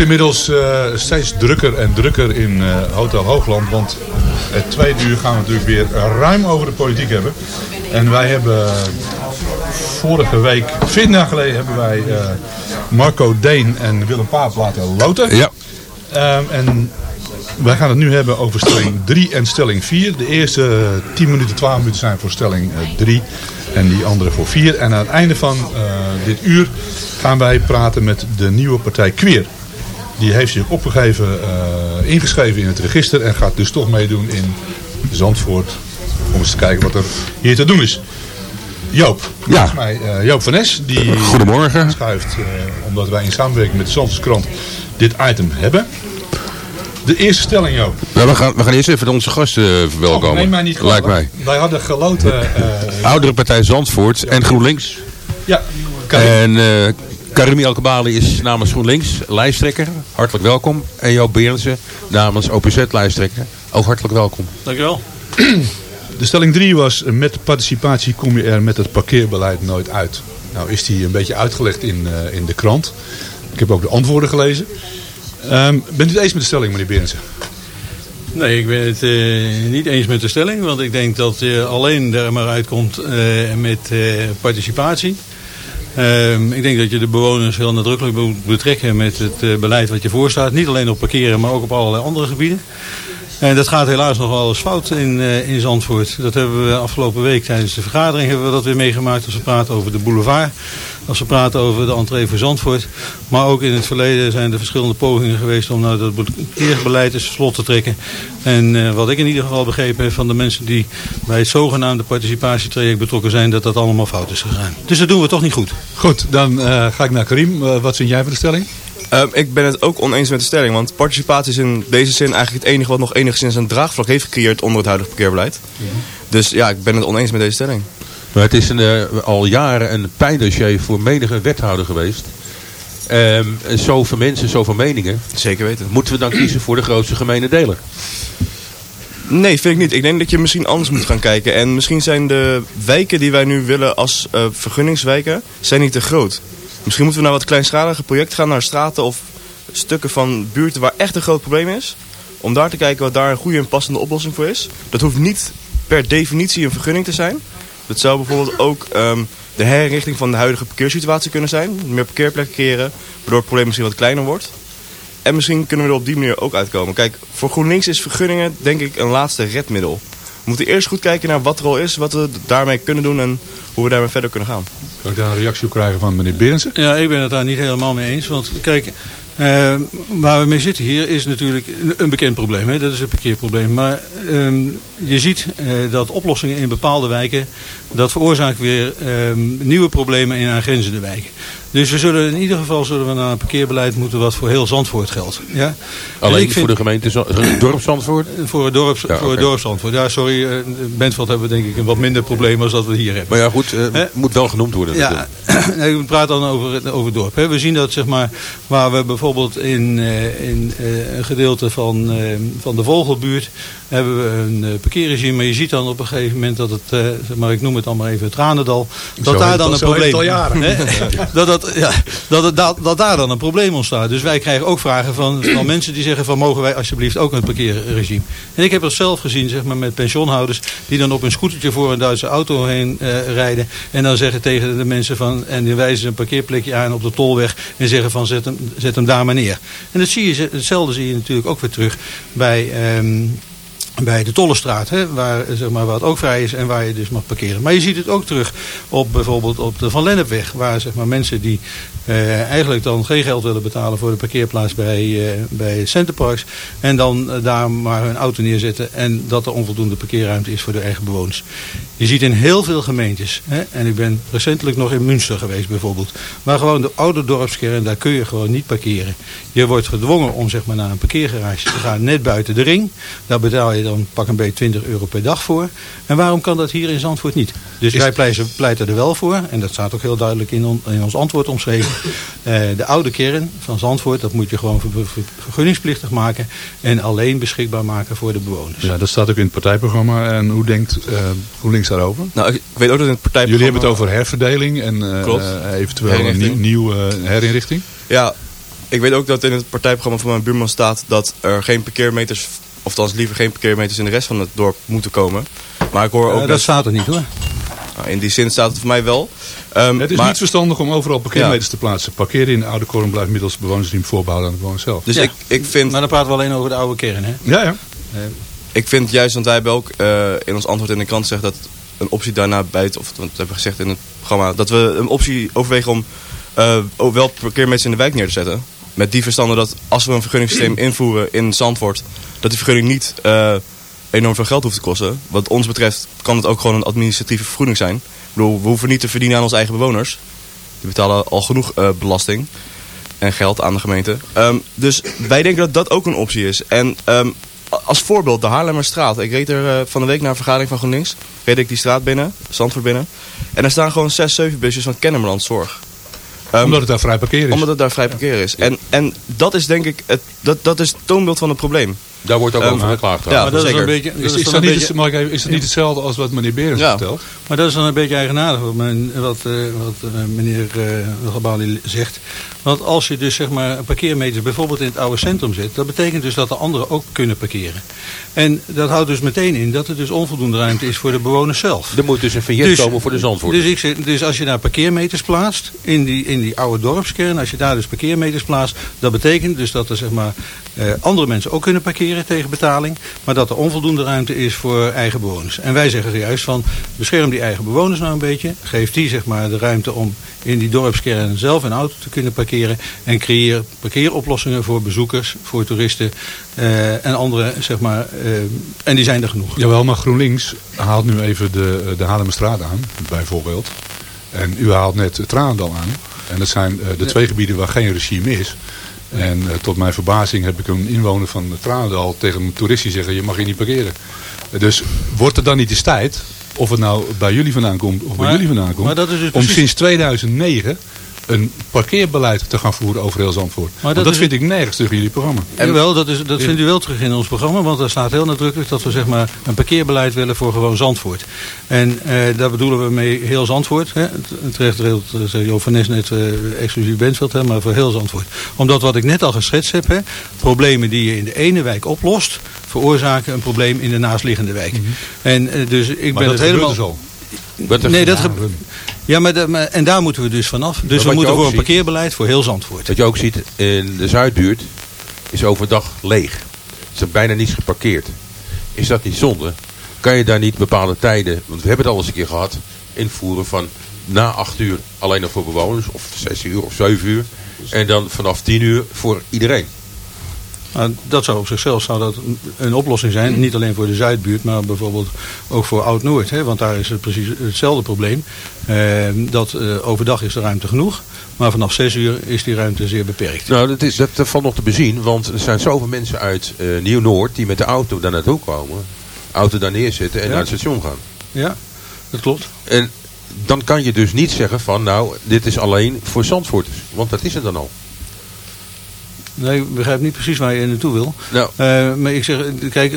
wordt inmiddels uh, steeds drukker en drukker in uh, Hotel Hoogland. Want het tweede uur gaan we natuurlijk weer ruim over de politiek hebben. En wij hebben vorige week, 14 jaar geleden, hebben wij uh, Marco Deen en Willem Paap laten loten. Ja. Um, en wij gaan het nu hebben over stelling 3 en stelling 4. De eerste 10 minuten, 12 minuten zijn voor stelling 3 en die andere voor 4. En aan het einde van dit uur gaan wij praten met de nieuwe partij Queer. Die heeft zich opgegeven, uh, ingeschreven in het register en gaat dus toch meedoen in Zandvoort. Om eens te kijken wat er hier te doen is. Joop, ja. mij uh, Joop van Nes, die Goedemorgen. schuift, uh, omdat wij in samenwerking met de Zandvoortskrant dit item hebben. De eerste stelling, Joop. We, gaan, we gaan eerst even onze gasten verwelkomen. Oh, neem mij niet mij. Wij hadden geloten... Oudere partij Zandvoort en GroenLinks. Ja. En Karimi Alkabali is namens GroenLinks lijsttrekker. Hartelijk welkom. En Joop Berendsen namens OPZ lijsttrekker. Ook hartelijk welkom. Dankjewel. De stelling 3 was, met participatie kom je er met het parkeerbeleid nooit uit. Nou is die een beetje uitgelegd in, uh, in de krant. Ik heb ook de antwoorden gelezen. Um, bent u het eens met de stelling, meneer Berendsen? Nee, ik ben het uh, niet eens met de stelling. Want ik denk dat je alleen er maar uitkomt uh, met uh, participatie. Uh, ik denk dat je de bewoners heel nadrukkelijk moet betrekken met het beleid wat je voorstaat. Niet alleen op parkeren, maar ook op allerlei andere gebieden. En dat gaat helaas nog wel eens fout in, uh, in Zandvoort. Dat hebben we afgelopen week tijdens de vergadering hebben we dat weer meegemaakt. Als we praten over de boulevard. Als we praten over de entree voor Zandvoort. Maar ook in het verleden zijn er verschillende pogingen geweest om nou dat parkeerbeleid eens slot te trekken. En uh, wat ik in ieder geval begrepen heb van de mensen die bij het zogenaamde participatietraject betrokken zijn. Dat dat allemaal fout is gegaan. Dus dat doen we toch niet goed. Goed, dan uh, ga ik naar Karim. wat vind jij van de stelling? Um, ik ben het ook oneens met de stelling, want participatie is in deze zin eigenlijk het enige wat nog enigszins een draagvlak heeft gecreëerd onder het huidige parkeerbeleid. Ja. Dus ja, ik ben het oneens met deze stelling. Maar het is een, uh, al jaren een pijndossier voor menige wethouder geweest. Um, zoveel mensen, zoveel meningen. Zeker weten. Moeten we dan kiezen voor de grootste gemene deler? Nee, vind ik niet. Ik denk dat je misschien anders moet gaan kijken. En misschien zijn de wijken die wij nu willen als uh, vergunningswijken, zijn niet te groot. Misschien moeten we naar wat kleinschalige projecten gaan, naar straten of stukken van buurten waar echt een groot probleem is. Om daar te kijken wat daar een goede en passende oplossing voor is. Dat hoeft niet per definitie een vergunning te zijn. Dat zou bijvoorbeeld ook um, de herinrichting van de huidige parkeersituatie kunnen zijn. Meer parkeerplekken creëren, waardoor het probleem misschien wat kleiner wordt. En misschien kunnen we er op die manier ook uitkomen. Kijk, voor GroenLinks is vergunningen denk ik een laatste redmiddel. We moeten eerst goed kijken naar wat er al is, wat we daarmee kunnen doen en hoe we daarmee verder kunnen gaan. Kan ik daar een reactie op krijgen van meneer Berensen? Ja, ik ben het daar niet helemaal mee eens. Want kijk, uh, waar we mee zitten hier is natuurlijk een bekend probleem. Hè? Dat is een parkeerprobleem. Maar um, je ziet uh, dat oplossingen in bepaalde wijken, dat veroorzaakt weer um, nieuwe problemen in aangrenzende wijken. Dus we zullen in ieder geval zullen we naar een parkeerbeleid moeten wat voor heel Zandvoort geldt. Ja? Alleen vind, voor de gemeente dorp Zandvoort? Voor het dorp, ja, voor okay. dorp Zandvoort. Ja, sorry, Bentveld hebben we denk ik een wat minder probleem als dat we hier hebben. Maar ja goed, moet wel genoemd worden Ja, ik praat dan over, over het dorp. Hè. We zien dat zeg maar, waar we bijvoorbeeld in, uh, in een gedeelte van, van de Vogelbuurt hebben we een parkeerregime. Maar je ziet dan op een gegeven moment dat het, zeg maar, ik noem het allemaal even het Tranendal. Dat daar dan het, een probleem dat, dat, ja, dat, dat, dat daar dan een probleem ontstaat. Dus wij krijgen ook vragen van, van mensen die zeggen van mogen wij alsjeblieft ook een parkeerregime. En ik heb dat zelf gezien zeg maar, met pensioenhouders die dan op een scootertje voor een Duitse auto heen uh, rijden. En dan zeggen tegen de mensen van, en die wijzen een parkeerplekje aan op de tolweg en zeggen van zet hem, zet hem daar maar neer. En dat zie je, hetzelfde zie je natuurlijk ook weer terug bij... Um, bij de Tollestraat, hè, waar, zeg maar, waar het ook vrij is en waar je dus mag parkeren. Maar je ziet het ook terug op bijvoorbeeld op de Van Lennepweg, waar zeg maar, mensen die uh, eigenlijk dan geen geld willen betalen voor de parkeerplaats bij, uh, bij Centerparks en dan uh, daar maar hun auto neerzetten en dat er onvoldoende parkeerruimte is voor de eigen bewoners. Je ziet in heel veel gemeentes, hè, en ik ben recentelijk nog in Münster geweest bijvoorbeeld, waar gewoon de oude dorpskern, daar kun je gewoon niet parkeren. Je wordt gedwongen om zeg maar, naar een parkeergarage te gaan net buiten de ring. Daar betaal je dan dan pak een beetje 20 euro per dag voor. En waarom kan dat hier in Zandvoort niet? Dus wij pleiten, pleiten er wel voor, en dat staat ook heel duidelijk in, on- in ons antwoord omschreven. Eh, de oude kern van Zandvoort, dat moet je gewoon ver- ver- vergunningsplichtig maken. En alleen beschikbaar maken voor de bewoners. Ja, dat staat ook in het partijprogramma. En hoe denkt eh, GroenLinks daarover? Nou, ik, weet ook dat in het partijprogramma... Jullie hebben het over herverdeling en eh, eventueel een Herinrichting. nieuw, nieuw, eh, herinrichting. Ja, ik weet ook dat in het partijprogramma van mijn buurman staat dat er geen parkeermeters, of althans liever geen parkeermeters in de rest van het dorp moeten komen. Maar ik hoor ook Eh, dat, dat staat er niet hoor. nou, in die zin staat het voor mij wel. Ehm, Het is maar, niet verstandig om overal parkeermeters te plaatsen. Parkeren in de oude koren blijft middels bewonersriem voorbehouden aan de bewoners zelf. Dus Ja. ik, ik, vind, Maar dan praten we alleen over de oude kern hè. Ja, ja. ik vind juist, want wij hebben ook eh, in ons antwoord in de krant gezegd dat een optie daarna buiten, of want we hebben gezegd in het programma, dat we een optie overwegen om eh, ook wel parkeermeters in de wijk neer te zetten. Met die verstande dat als we een vergunningssysteem invoeren in Zandvoort, dat die vergunning niet eh, enorm veel geld hoeft te kosten. Wat ons betreft kan het ook gewoon een administratieve vergoeding zijn. Ik bedoel, we hoeven niet te verdienen aan onze eigen bewoners. Die betalen al genoeg eh, belasting en geld aan de gemeente. Ehm, dus wij denken dat dat ook een optie is. En ehm, als voorbeeld, de Haarlemmerstraat. Ik reed er eh, van de week naar een vergadering van GroenLinks. Reed ik die straat binnen, Zandvoort binnen. En daar staan gewoon zes, zeven busjes van Kennemerland Zorg. Ehm, Omdat het daar vrij parkeren is. omdat het daar vrij parkeer is. En, en dat is denk ik, het, dat, dat is het toonbeeld van het probleem. Daar wordt ook Ehm, over geklaagd. ja. Maar dat is, een beetje, dat is, is dat een niet, beetje- ik even- is dat niet hetzelfde als wat meneer Berens Ja. vertelt? Maar dat is dan een beetje eigenaardig wat, men, wat, eh, wat eh, meneer uh, Gabali zegt. Want als je dus zeg maar parkeermeters bijvoorbeeld in het oude centrum zet... dat betekent dus dat de anderen ook kunnen parkeren. En dat houdt dus meteen in dat er dus onvoldoende ruimte is voor de bewoners zelf. Er moet dus een vignet komen voor de Zandvoort. Dus, ik zeg, dus als je daar parkeermeters plaatst in die, in die oude dorpskern, als je daar dus parkeermeters plaatst, dat betekent dus dat er zeg maar, eh, andere mensen ook kunnen parkeren tegen betaling, maar dat er onvoldoende ruimte is voor eigen bewoners. En wij zeggen juist van bescherm die eigen bewoners nou een beetje, geef die zeg maar de ruimte om in die dorpskern zelf een auto te kunnen parkeren en creëer parkeeroplossingen voor bezoekers, voor toeristen eh, en andere zeg maar, eh, en die zijn er genoeg. Jawel, maar GroenLinks haalt nu even de, de Haarlemmerstraat aan, bijvoorbeeld. En u haalt net het Tranendal aan. En dat zijn eh, de twee gebieden waar geen regime is. En eh, tot mijn verbazing heb ik een inwoner van Tranendal tegen een toerist die zeggen, je mag hier niet parkeren. Dus wordt het dan niet eens tijd, of het nou bij jullie vandaan komt of bij jullie vandaan komt, maar dat is dus om precies- sinds 2009 een parkeerbeleid te gaan voeren over heel Zandvoort. dat Want dat is- vind ik nergens terug in jullie programma. En Jawel, dat, is, dat vindt u wel terug in ons programma, want daar staat heel nadrukkelijk dat we zeg maar, een parkeerbeleid willen voor gewoon Zandvoort. En eh, daar bedoelen we mee heel Zandvoort. Hè. Het- Terecht eh, zei Jo van Nes net, eh, exclusief Bentveld, hè, maar voor heel Zandvoort. Omdat wat ik net al geschetst heb, hè, problemen die je in de ene wijk oplost, veroorzaken een probleem in de naastliggende wijk. En eh, dus ik Mhm. Maar ben dat het helemaal... er- Nee, dat Ja, maar, en daar moeten we dus vanaf. Dus we moeten voor een ziet- parkeerbeleid voor heel Zandvoort. Wat je ook ziet in de Zuidbuurt is overdag leeg. Er is bijna niets geparkeerd. Is dat niet zonde? Kan je daar niet bepaalde tijden, want we hebben het al eens een keer gehad, invoeren van na 8 uur alleen nog voor bewoners, of 6 uur of 7 uur. En dan vanaf 10 uur voor iedereen. Dat zou op zichzelf zou dat een- oplossing zijn. Niet alleen voor de Zuidbuurt, maar bijvoorbeeld ook voor Oud-Noord. hè, Want daar is het precies hetzelfde probleem. Eh, dat eh, overdag is de ruimte genoeg. Maar vanaf 6 uur is die ruimte zeer beperkt. Nou, dat, is, dat, valt nog te bezien, want er zijn zoveel mensen uit eh, Nieuw-Noord die met de auto daar naartoe komen. Auto daar neerzetten en Ja. naar het station gaan. Ja, dat klopt. En dan kan je dus niet zeggen van nou, dit is alleen voor Zandvoorters. Want dat is het dan al. Nee, ik begrijp niet precies waar je naartoe wil. Nou, Eh, maar ik zeg, kijk,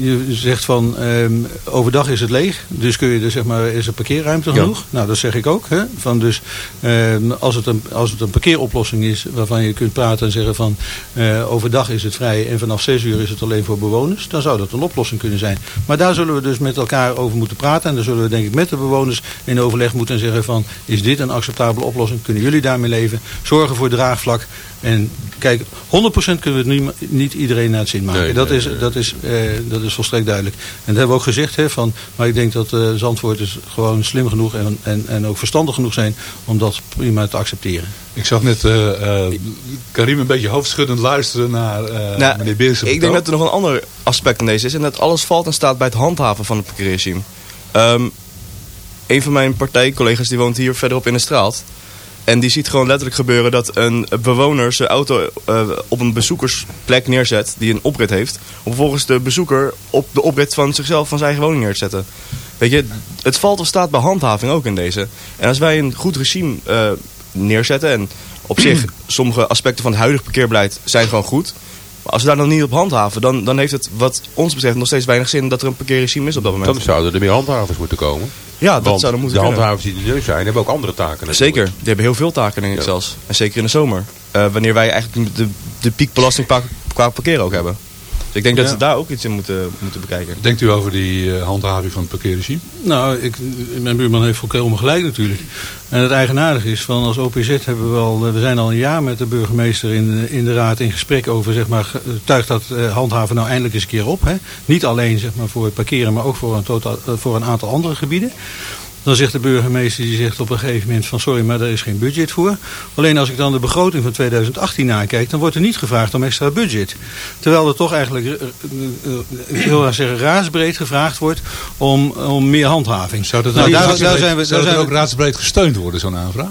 je zegt van ehm, overdag is het leeg. Dus kun je er zeg maar, is er parkeerruimte Ja. genoeg? Nou, dat zeg ik ook. Hè? Van dus, ehm, als, het een, als het een parkeeroplossing is waarvan je kunt praten en zeggen van eh, overdag is het vrij en vanaf 6 uur is het alleen voor bewoners. Dan zou dat een oplossing kunnen zijn. Maar daar zullen we dus met elkaar over moeten praten. En dan zullen we denk ik met de bewoners in overleg moeten zeggen van is dit een acceptabele oplossing? Kunnen jullie daarmee leven? Zorgen voor draagvlak. En kijk, 100% kunnen we het niet, niet iedereen naar het zin maken. Nee, dat, nee, is, nee. dat, is, eh, dat is volstrekt duidelijk. En dat hebben we ook gezegd. Hè, van, maar ik denk dat eh Zandvoort is gewoon slim genoeg en, en, en ook verstandig genoeg zijn om dat prima te accepteren. Ik zag net eh, eh, Karim een beetje hoofdschuddend luisteren naar eh Nou, meneer Beersen. Ik denk dat er nog een ander aspect in deze is. En dat alles valt en staat bij het handhaven van het parkeerregime. Ehm een van mijn partijcollega's die woont hier verderop in de straat. En die ziet gewoon letterlijk gebeuren dat een bewoner zijn auto eh, op een bezoekersplek neerzet die een oprit heeft. Om vervolgens de bezoeker op de oprit van zichzelf, van zijn eigen woning neer te zetten. Weet je, het valt of staat bij handhaving ook in deze. En als wij een goed regime eh, neerzetten en op zich sommige aspecten van het huidige parkeerbeleid zijn gewoon goed. Maar als we daar dan niet op handhaven, dan, dan heeft het wat ons betreft nog steeds weinig zin dat er een parkeerregime is op dat moment. Dan zouden er meer handhavers moeten komen. Ja, dat Want zou dan moeten de handhavers die er nu zijn, hebben ook andere taken. natuurlijk. Zeker, die hebben heel veel taken denk ik Ja. zelfs. En zeker in de zomer. Eh, wanneer wij eigenlijk de, de piekbelasting qua, qua parkeren ook hebben. Dus ik denk dat ze daar ook iets in moeten, moeten bekijken. Denkt u over die eh, handhaving van het parkeerregime? Nou, ik, mijn buurman heeft volkomen gelijk natuurlijk. En het eigenaardige is, van als OPZ hebben we al, eh, we zijn al een jaar met de burgemeester in, de- in de raad in gesprek over, zeg maar, tuigt dat eh, handhaven nou eindelijk eens een keer op. Hè? Niet alleen zeg maar, voor het parkeren, maar ook voor een, totaal, eh, voor een aantal andere gebieden. Dan zegt de burgemeester, die zegt op een gegeven moment van sorry, maar daar is geen budget voor. Alleen als ik dan de begroting van 2018 nakijk, dan wordt er niet gevraagd om extra budget. Terwijl er toch eigenlijk, eh, eh, eh, ik wil maar zeggen, raadsbreed gevraagd wordt om, om meer handhaving. Zou dat, Nou, ook daar- zijn we- zou daar ook raadsbreed gesteund worden, zo'n aanvraag?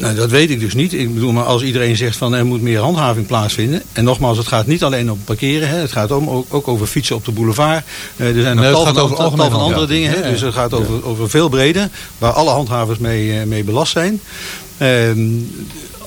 Nou, dat weet ik dus niet. Ik bedoel, maar als iedereen zegt van er moet meer handhaving plaatsvinden. En nogmaals, het gaat niet alleen om parkeren. Hè. Het gaat om, ook, ook over fietsen op de boulevard. Eh, er zijn nog Nee, het tal gaat van, over tal algemeen van andere dingen. Hè. Ja, Dus het gaat over, over veel breder. Waar alle handhavers mee, eh, mee belast zijn. Ehm,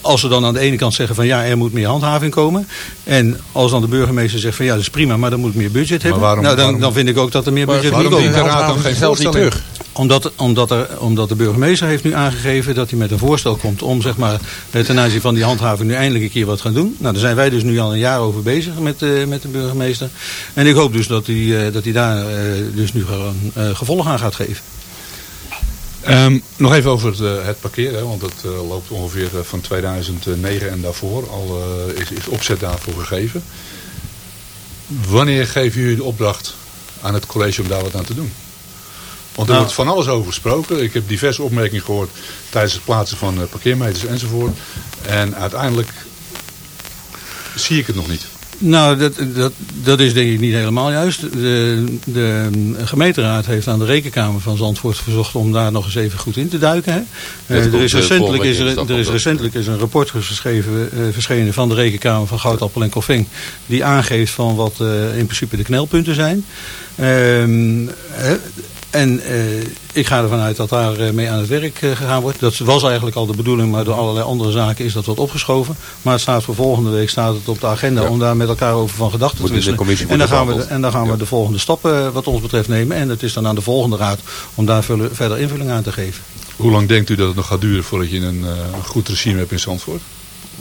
als ze dan aan de ene kant zeggen van ja, er moet meer handhaving komen. En als dan de burgemeester zegt van ja, dat is prima, maar dan moet meer budget hebben. waarom- nou, dan, waarom- dan vind ik ook dat er meer budget moet waarom komen. dient de raad dan geen voorstelling? terug? Omdat, omdat, er, omdat de burgemeester heeft nu aangegeven dat hij met een voorstel komt om zeg maar, ten aanzien van die handhaving nu eindelijk een keer wat gaan doen. Nou, daar zijn wij dus nu al een jaar over bezig met, eh, met de burgemeester. En ik hoop dus dat hij, eh, dat hij daar eh, dus nu gewoon gevolg aan gaat geven. Ehm, nog even over het, het parkeren, want dat loopt ongeveer van 2009 en daarvoor. Al is, is opzet daarvoor gegeven. Wanneer geven jullie de opdracht aan het college om daar wat aan te doen? Want er Nou. wordt van alles over gesproken. Ik heb diverse opmerkingen gehoord tijdens het plaatsen van eh, parkeermeters enzovoort. En uiteindelijk zie ik het nog niet. Nou, dat, dat, dat is denk ik niet helemaal juist. De, de gemeenteraad heeft aan de rekenkamer van Zandvoort verzocht om daar nog eens even goed in te duiken. Hè. Eh, er, is eh, recentelijk is er, er is recentelijk is een rapport geschreven, eh, verschenen van de rekenkamer van Goudappel en Koffing. Die aangeeft van wat eh, in principe de knelpunten zijn. En eh, ik ga ervan uit dat daar eh, mee aan het werk eh, gegaan wordt. Dat was eigenlijk al de bedoeling, maar door allerlei andere zaken is dat wat opgeschoven. Maar het staat voor volgende week staat het op de agenda Ja. om daar met elkaar over van gedachten te wisselen. En dan gaan, we de, en dan gaan we Ja. de volgende stappen wat ons betreft nemen. En het is dan aan de volgende raad om daar verder- invulling aan te geven. Hoe lang denkt u dat het nog gaat duren voordat je een, een goed regime hebt in Zandvoort?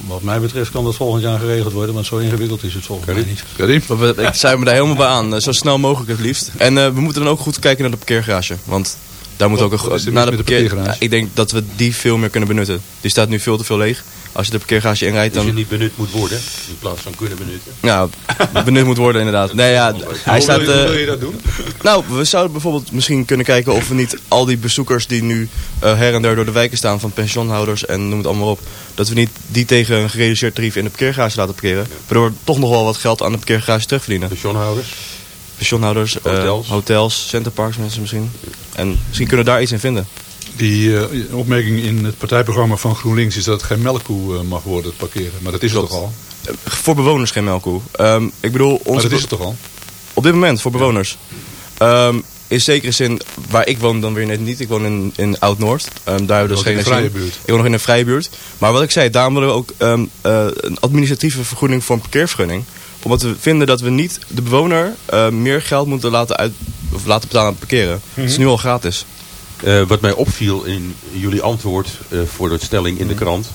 Wat mij betreft kan dat volgend jaar geregeld worden, want zo ingewikkeld is het volgens mij niet. Karim? Maar we- Ik sluit me daar helemaal bij aan. Eh, Zo snel mogelijk het liefst. En eh, we moeten dan ook goed kijken naar de parkeergarage. Want daar moet Wat- ook een wat go- is er naar met de parkeergarage? Ja, Ik denk dat we die veel meer kunnen benutten. Die staat nu veel te veel leeg. Als je de parkeergarage inrijdt, Dat je dan niet benut moet worden, in plaats van kunnen benutten. ja, benut moet worden inderdaad. Nee, ja, hij staat... Hoe wil je- eh, je dat doen? nou, we zouden bijvoorbeeld misschien kunnen kijken of we niet al die bezoekers die nu eh, her en der door de wijken staan van pensioenhouders en noem het allemaal op, dat we niet die tegen een gereduceerd tarief in de parkeergarage laten parkeren. Waardoor we toch nog wel wat geld aan de parkeergarage terugverdienen. Pensioenhouders. Pensioenhouders, eh, Hotels. hotels, centerparks mensen misschien. En misschien kunnen we daar iets in vinden. Die eh, opmerking in het partijprogramma van GroenLinks is dat het geen melkkoe eh, mag worden, het parkeren. Maar dat is het toch al? Eh, Voor bewoners geen melkkoe. Ehm, ik bedoel, Maar onze dat is het toch al? op dit moment voor bewoners. Ehm, in zekere zin, waar ik woon dan weer net niet. Ik woon in, in Oud-Noord. Ehm, daar hebben we dus geen in regime. vrije buurt. Ik woon nog in een vrije buurt. Maar wat ik zei, daarom willen we ook een administratieve vergoeding voor een parkeervergunning. Omdat we vinden dat we niet de bewoner meer geld moeten laten, uit, of laten betalen aan het parkeren. Het is nu al gratis. Eh, wat mij opviel in jullie antwoord eh, voor de stelling in de krant.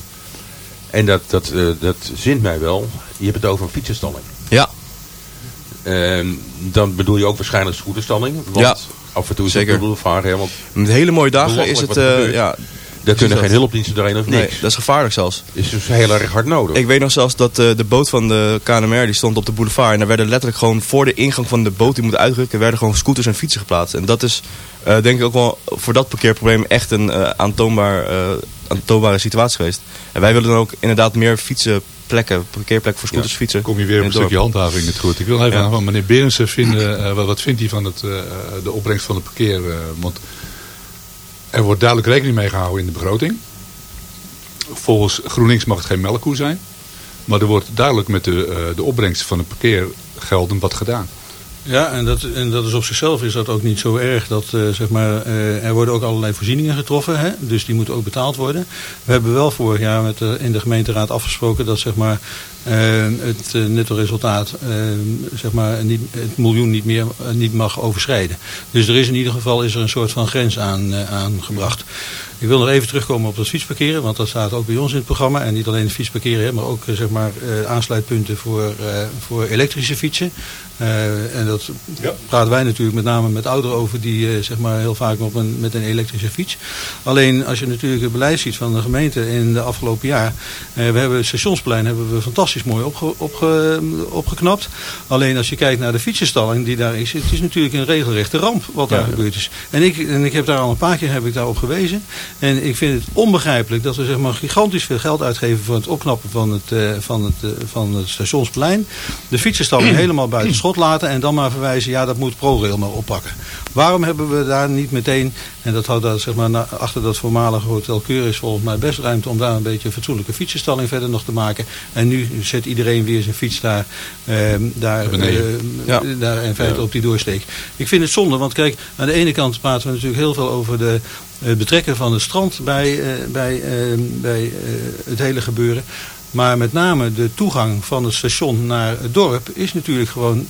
En dat, dat, eh, dat zint mij wel. Je hebt het over een fietsenstalling. Ja, Ehm, dan bedoel je ook waarschijnlijk scooterstalling. Want Ja. af en toe is Zeker. het. Hè, want met hele mooie dagen is het... ja, daar kunnen geen hulpdiensten doorheen of nee, niks. dat is gevaarlijk zelfs. is dus heel erg hard nodig. Ik weet nog zelfs dat de boot van de KNMR die stond op de boulevard. En daar werden letterlijk gewoon voor de ingang van de boot die moet uitrukken, werden gewoon scooters en fietsen geplaatst. En dat is eh, denk ik ook wel voor dat parkeerprobleem echt een eh, aantoonbaar, eh, aantoonbare situatie geweest. En wij willen dan ook inderdaad meer fietsenplekken, parkeerplekken voor scooters, fietsen. kom je weer op in een het dorp. stukje handhaving het goed. Ik wil even Ja. aan van meneer Berensen vinden, wat, vindt hij van het, de opbrengst van het parkeer? want er wordt duidelijk rekening mee gehouden in de begroting. volgens GroenLinks mag het geen melkkoe zijn. Maar er wordt duidelijk met de, uh, de opbrengst van de parkeergelden wat gedaan. Ja, en dat, en dat is op zichzelf is dat ook niet zo erg. Dat, uh, zeg maar, uh, er worden ook allerlei voorzieningen getroffen, hè? dus die moeten ook betaald worden. We hebben wel vorig jaar met, in de gemeenteraad afgesproken dat zeg maar, het netto resultaat zeg maar, niet, het miljoen niet meer niet mag overschrijden. Dus er is in ieder geval is er een soort van grens aan, aangebracht. Ik wil nog even terugkomen op het fietsparkeren, want dat staat ook bij ons in het programma. En niet alleen het fietsparkeren, maar ook zeg maar, aansluitpunten voor, voor elektrische fietsen. Uh, en dat ja. praten wij natuurlijk met name met ouderen over die uh, zeg maar heel vaak op een, met een elektrische fiets. Alleen als je natuurlijk het beleid ziet van de gemeente in de afgelopen jaar. Uh, we hebben het stationsplein hebben we fantastisch mooi opge, opge, opgeknapt. Alleen als je kijkt naar de fietsenstalling die daar is. Het is natuurlijk een regelrechte ramp wat daar ja, gebeurd is. En ik, en ik heb daar al een paar keer heb ik daarop gewezen. En ik vind het onbegrijpelijk dat we zeg maar gigantisch veel geld uitgeven voor het opknappen van het, van het, van het stationsplein. De fietsenstalling helemaal buiten schot laten en dan maar verwijzen, ja dat moet ProRail maar oppakken. Waarom hebben we daar niet meteen, en dat houdt daar zeg maar achter dat voormalige Hotel Keur is volgens mij best ruimte om daar een beetje een fatsoenlijke fietsenstalling verder nog te maken. En nu zet iedereen weer zijn fiets daar, eh, daar, eh, ja. daar in feite ja. op die doorsteek. Ik vind het zonde, want kijk, aan de ene kant praten we natuurlijk heel veel over de het betrekken van het strand bij, uh, bij, uh, bij het hele gebeuren. Maar met name de toegang van het station naar het dorp is natuurlijk gewoon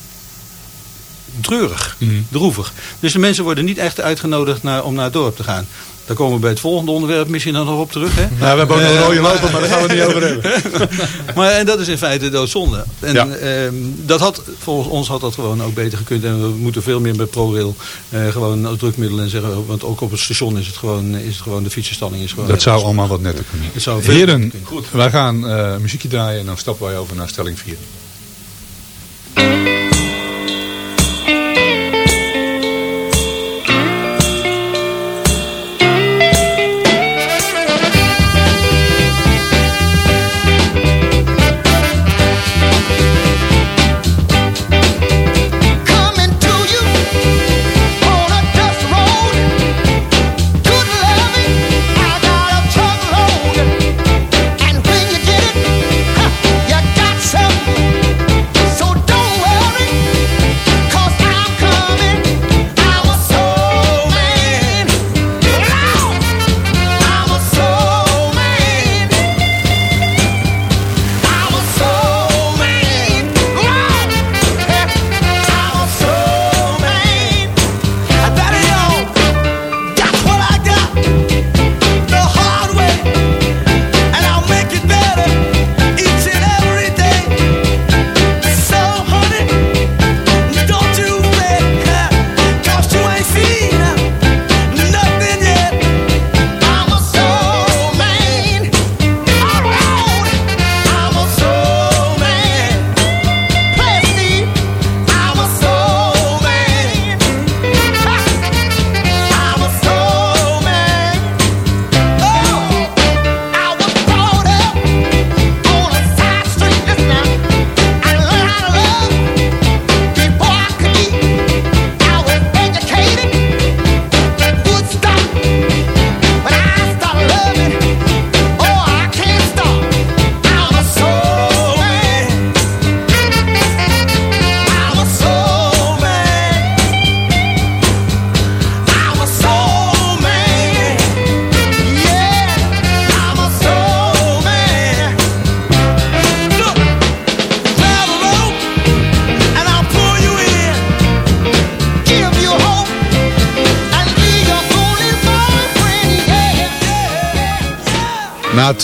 treurig, mm. droevig. Dus de mensen worden niet echt uitgenodigd naar, om naar het dorp te gaan. Daar komen we bij het volgende onderwerp misschien dan nog op terug. Hè? Nou, we hebben ook nog een rode lopen, maar daar gaan we het niet over hebben. maar en dat is in feite doodzonde. En ja. uh, dat had, volgens ons had dat gewoon ook beter gekund. En we moeten veel meer met ProRail uh, gewoon drukmiddelen en zeggen. Want ook op het station is het gewoon, is het gewoon de fietsenstalling is gewoon... Dat zou allemaal wat netter kunnen. Zou Heren, Goed. wij gaan uh, muziekje draaien en dan stappen wij over naar stelling 4.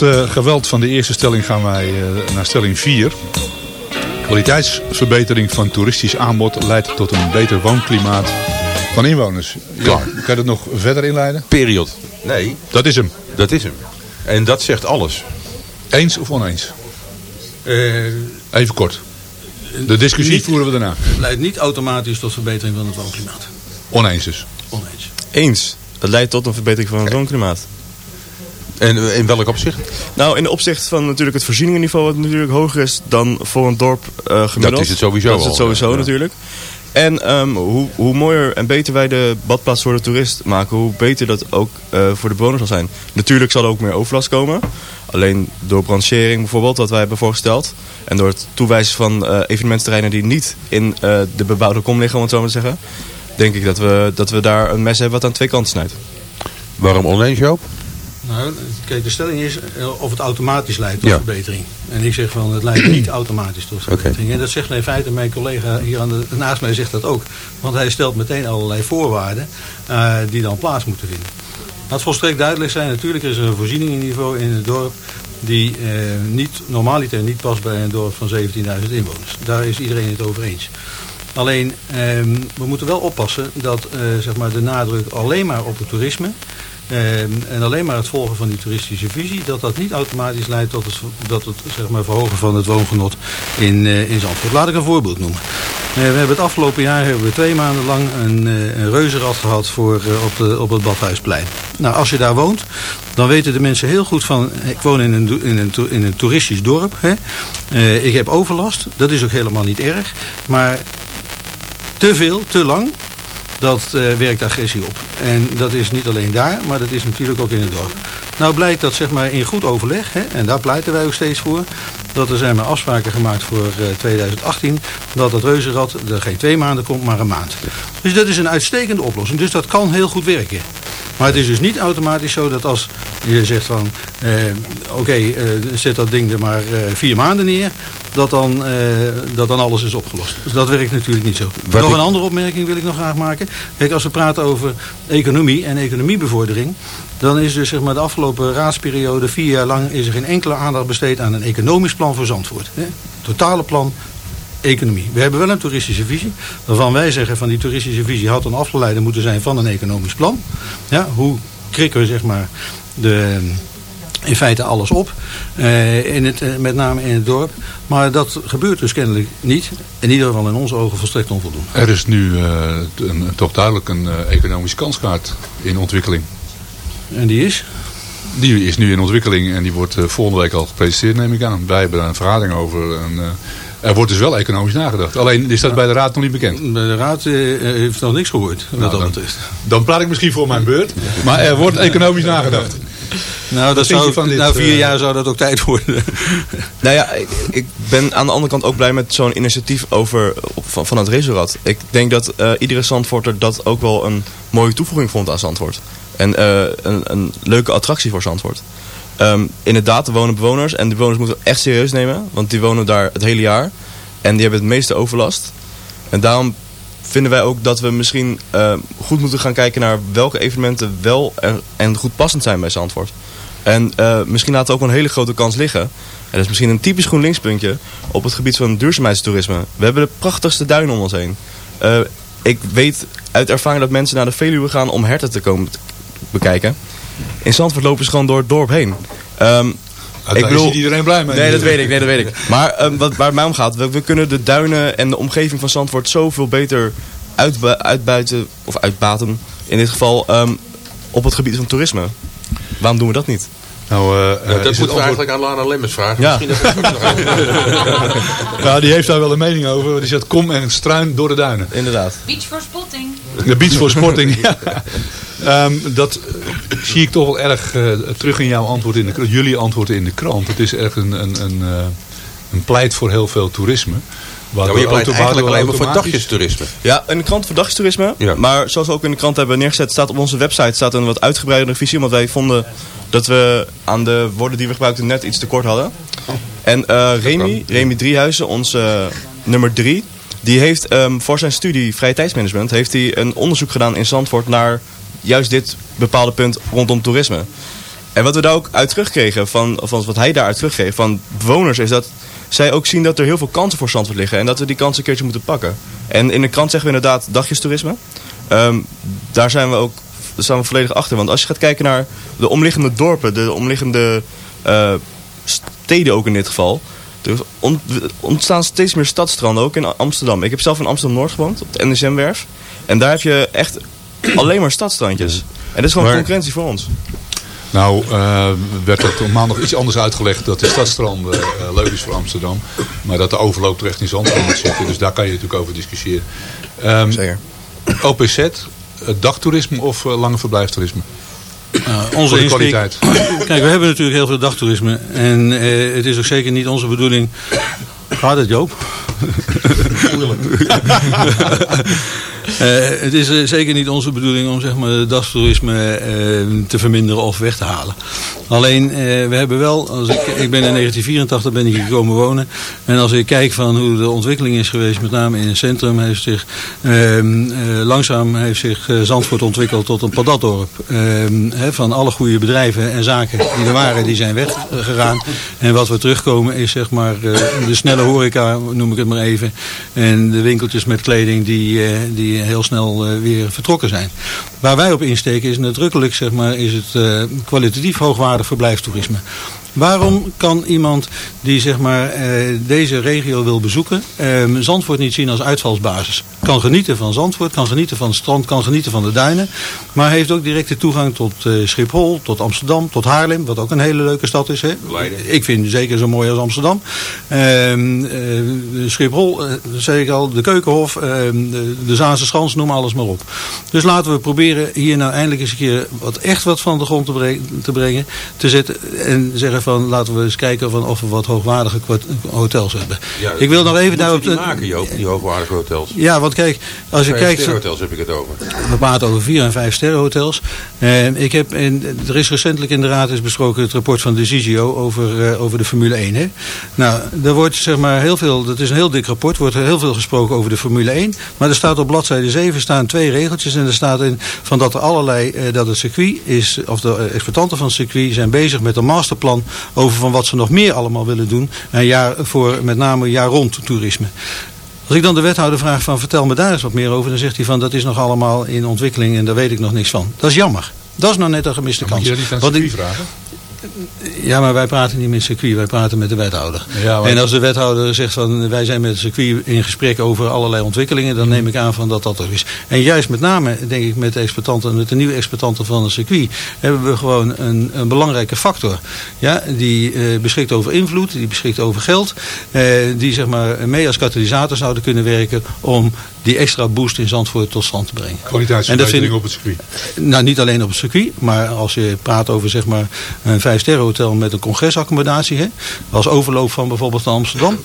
Het uh, geweld van de eerste stelling gaan wij uh, naar stelling 4. Kwaliteitsverbetering van toeristisch aanbod leidt tot een beter woonklimaat van inwoners. Ja, kan je dat nog verder inleiden? Period. Nee. Dat is hem. Dat is hem. En dat zegt alles. Eens of oneens? Uh, Even kort. De discussie niet, voeren we daarna. Het leidt niet automatisch tot verbetering van het woonklimaat. Oneens dus? Oneens. Eens. Het leidt tot een verbetering van het woonklimaat. En eh, in welk opzicht? Nou, in de opzicht van natuurlijk het voorzieningenniveau wat natuurlijk hoger is dan voor een dorp eh, gemiddeld. Dat is het sowieso Dat is al, het sowieso ja. natuurlijk. En ehm, hoe, hoe mooier en beter wij de badplaats voor de toerist maken, hoe beter dat ook eh, voor de bewoners zal zijn. Natuurlijk zal er ook meer overlast komen. Alleen door branchering bijvoorbeeld, wat wij hebben voorgesteld. En door het toewijzen van eh, evenementsterreinen die niet in de bebouwde kom liggen, om het zo maar te zeggen. Denk ik dat we, dat we daar een mes hebben wat aan twee kanten snijdt. Waarom oneens, Joop? Nou, kijk, de stelling is eh, of het automatisch leidt tot Ja. verbetering. En ik zeg van, het leidt niet automatisch tot verbetering. En dat zegt in feite mijn collega hier aan de, naast mij zegt dat ook. Want hij stelt meteen allerlei voorwaarden eh, die dan plaats moeten vinden. Laat volstrekt duidelijk zijn, natuurlijk is er een voorzieningenniveau in het dorp die eh, niet, normaliter niet past bij een dorp van 17.000 inwoners. Daar is iedereen het over eens. Alleen, ehm, we moeten wel oppassen dat eh, zeg maar de nadruk alleen maar op het toerisme en alleen maar het volgen van die toeristische visie, dat dat niet automatisch leidt tot het, dat het zeg maar, verhogen van het woongenot in, eh, in Zandvoort. Laat ik een voorbeeld noemen. Eh, we hebben het afgelopen jaar hebben we twee maanden lang een, eh, een reuzenrad gehad voor, op, de, op het Badhuisplein. Nou, als je daar woont, dan weten de mensen heel goed van, ik woon in een, in een, in een toeristisch dorp. Hè? Ik heb overlast, dat is ook helemaal niet erg. Maar te veel, te lang, dat eh, werkt agressie op. En dat is niet alleen daar, maar dat is natuurlijk ook in het dorp. Nou blijkt dat zeg maar in goed overleg, hè, en daar pleiten wij ook steeds voor, dat er zijn maar afspraken gemaakt voor eh, 2018, dat het reuzenrad er geen twee maanden komt, maar een maand. Dus dat is een uitstekende oplossing. Dus dat kan heel goed werken. Maar het is dus niet automatisch zo dat als je zegt van, eh, oké, eh, zet dat ding er maar eh, vier maanden neer, dat dan, eh, dat dan alles is opgelost. Dus dat werkt natuurlijk niet zo. Wat nog ik- een andere opmerking wil ik nog graag maken. Kijk, als we praten over economie en economiebevordering, dan is dus zeg maar de afgelopen raadsperiode, vier jaar lang, is er geen enkele aandacht besteed aan een economisch plan voor Zandvoort. Hè? Totale plan economie. We hebben wel een toeristische visie. Waarvan wij zeggen van die toeristische visie had dan afgeleide moeten zijn van een economisch plan. Ja, hoe krikken we zeg maar de, in feite alles op. eh, in het, eh, met name in het dorp. Maar dat gebeurt dus kennelijk niet. In ieder geval in onze ogen volstrekt onvoldoende. Er is nu eh, een, toch duidelijk een economische kanskaart in ontwikkeling. En die is? Die is nu in ontwikkeling en die wordt volgende week al gepresenteerd, neem ik aan. Wij hebben daar een vergadering over. En, er wordt dus wel economisch nagedacht. Alleen is dat bij de Raad nog niet bekend. De raad eh, heeft nog niks gehoord. Wat Nou, dat dan- betreft. Dan praat ik misschien voor mijn beurt. Maar er wordt economisch nagedacht. Nou, dat zou, van dit, na vier eh, jaar zou dat ook tijd worden. Nou ja, ik, ik ben aan de andere kant ook blij met zo'n initiatief over, van, van het Reuzenrad. Ik denk dat eh, iedere Zandvoorter dat ook wel een mooie toevoeging vond aan Zandvoort. En eh, een, een leuke attractie voor Zandvoort. Ehm, inderdaad, er wonen bewoners en die bewoners moeten we echt serieus nemen. Want die wonen daar het hele jaar. En die hebben het meeste overlast. En daarom vinden wij ook dat we misschien eh, goed moeten gaan kijken naar welke evenementen wel en, goed passend zijn bij Zandvoort. En eh, misschien laten we ook een hele grote kans liggen. En dat is misschien een typisch GroenLinks puntje op het gebied van duurzaamheidstoerisme. We hebben de prachtigste duinen om ons heen. Eh, ik weet uit ervaring dat mensen naar de Veluwe gaan om herten te komen bekijken. In Zandvoort lopen ze gewoon door het dorp heen. Ehm, Daar is niet iedereen blij mee. Nee, dat weet ik. Nee, dat weet ik. Maar ehm, wat, waar het mij om gaat, we, we kunnen de duinen en de omgeving van Zandvoort zoveel beter uitbu- uitbuiten, of uitbaten, in dit geval, ehm, op het gebied van toerisme. Waarom doen we dat niet? Nou, eh, eh, Nou, is dat het moeten we antwoord- eigenlijk aan Lana Lemmers vragen. Ja. Misschien dat nog Ja, die heeft daar wel een mening over. Die zegt kom en struin door de duinen. Inderdaad. Beach for spotting. De beach voor sporting. ja. Ehm, dat eh, zie ik toch wel erg eh, terug in jouw antwoord in de, jullie antwoorden in de krant. Het is echt een, een, een, eh, een pleit voor heel veel toerisme. Ja, maar je pleit eigenlijk alleen maar voor dagjestoerisme. Ja, in de krant voor dagstoerisme. Ja. Maar zoals we ook in de krant hebben neergezet, staat op onze website staat een wat uitgebreidere visie. Omdat wij vonden dat we aan de woorden die we gebruikten net iets te kort hadden. En eh Remy, Remy Driehuizen, onze nummer drie, die heeft ehm, voor zijn studie vrije tijdsmanagement heeft hij een onderzoek gedaan in Zandvoort naar juist dit bepaalde punt rondom toerisme. En wat we daar ook uit terugkregen, van, of wat hij daaruit terugkreeg van bewoners, is dat zij ook zien dat er heel veel kansen voor Zandvoort liggen. En dat we die kansen een keertje moeten pakken. En in de krant zeggen we inderdaad dagjestoerisme. Ehm, daar zijn we ook staan we volledig achter. Want als je gaat kijken naar de omliggende dorpen, de omliggende eh, steden ook in dit geval. Er ont- ontstaan steeds meer stadstranden, ook in Amsterdam. Ik heb zelf in Amsterdam-Noord gewoond, op de NSM-werf. En daar heb je echt alleen maar stadstrandjes. En dat is gewoon Maar- concurrentie voor ons. Nou, uh, werd dat op maandag iets anders uitgelegd dat de stadstrand uh, leuk is voor Amsterdam. Maar dat de overloop terecht in Zandvoort moet zitten. Dus daar kan je natuurlijk over discussiëren. Um, Zeker. OPZ, dagtoerisme of uh, lange verblijftoerisme? Uh, onze kwaliteit. Kijk, we hebben natuurlijk heel veel dagtoerisme. En uh, het is ook zeker niet onze bedoeling... Gaat het Joop? Uh, het is uh, zeker niet onze bedoeling om zeg maar, dagtoerisme uh, te verminderen of weg te halen. Alleen, we hebben wel, als ik, ik ben in 1984 ben ik hier gekomen wonen. En als ik kijk van hoe de ontwikkeling is geweest, met name in het centrum, heeft zich ehm, langzaam heeft zich Zandvoort ontwikkeld tot een padatdorp. Ehm, van alle goede bedrijven en zaken die er waren, die zijn weggegaan. En wat we terugkomen is zeg maar de snelle horeca, noem ik het even. En de winkeltjes met kleding die, die heel snel uh, weer vertrokken zijn. Waar wij op insteken is nadrukkelijk zeg maar, is het uh, kwalitatief hoogwaardig verblijfstoerisme. Waarom kan iemand die zeg maar, uh, deze regio wil bezoeken, uh, Zandvoort niet zien als uitvalsbasis? Kan genieten van Zandvoort, kan genieten van het strand, kan genieten van de duinen. Maar heeft ook directe toegang tot uh, Schiphol, tot Amsterdam, tot Haarlem. Wat ook een hele leuke stad is. Hè? Ik vind het zeker zo mooi als Amsterdam. Ehm, Schiphol, zei ik al, de Keukenhof, ehm, de, Zaanse Schans, noem alles maar op. Dus laten we proberen hier nou eindelijk eens een keer wat, echt wat van de grond te brengen. Te zetten en zeggen van laten we eens kijken van of we wat hoogwaardige hotels hebben. Ja, ik wil nog even daarop te maken, Joop, die hoogwaardige hotels. Ja, want kijk, als je kijkt. hotels heb ik het over. We praten over vier en vijf sterren hotels. Ik heb, en er is recentelijk in de raad is besproken het rapport van de CGO over, uh, over de Formule 1. Hè? Nou, er wordt zeg maar heel veel, dat is een heel dik rapport, wordt er heel veel gesproken over de Formule 1. Maar er staat op bladzijde 7 staan twee regeltjes en er staat in van dat er allerlei, uh, dat het circuit is, of de exploitanten van het circuit zijn bezig met een masterplan over van wat ze nog meer allemaal willen doen. En jaar, voor met name jaar rond toerisme. Als ik dan de wethouder vraag van vertel me daar eens wat meer over. Dan zegt hij van dat is nog allemaal in ontwikkeling en daar weet ik nog niks van. Dat is jammer. Dat is nou net een gemiste kans. Moet je dat niet aan ik vragen? Ja, maar wij praten niet met circuit, wij praten met de wethouder. Ja, en als de wethouder zegt van wij zijn met het circuit in gesprek over allerlei ontwikkelingen, dan neem ik aan van dat dat er is. En juist met name, denk ik, met de exploitanten, met de nieuwe exploitanten van het circuit, hebben we gewoon een, een belangrijke factor. Ja, die uh, beschikt over invloed, die beschikt over geld, uh, die zeg maar mee als katalysator zouden kunnen werken om die extra boost in Zandvoort tot stand te brengen. Kwaliteitsverbetering op het circuit? Nou, niet alleen op het circuit, maar als je praat over zeg maar een vijfsterrenhotel met een congresaccommodatie, hè, als overloop van bijvoorbeeld naar Amsterdam.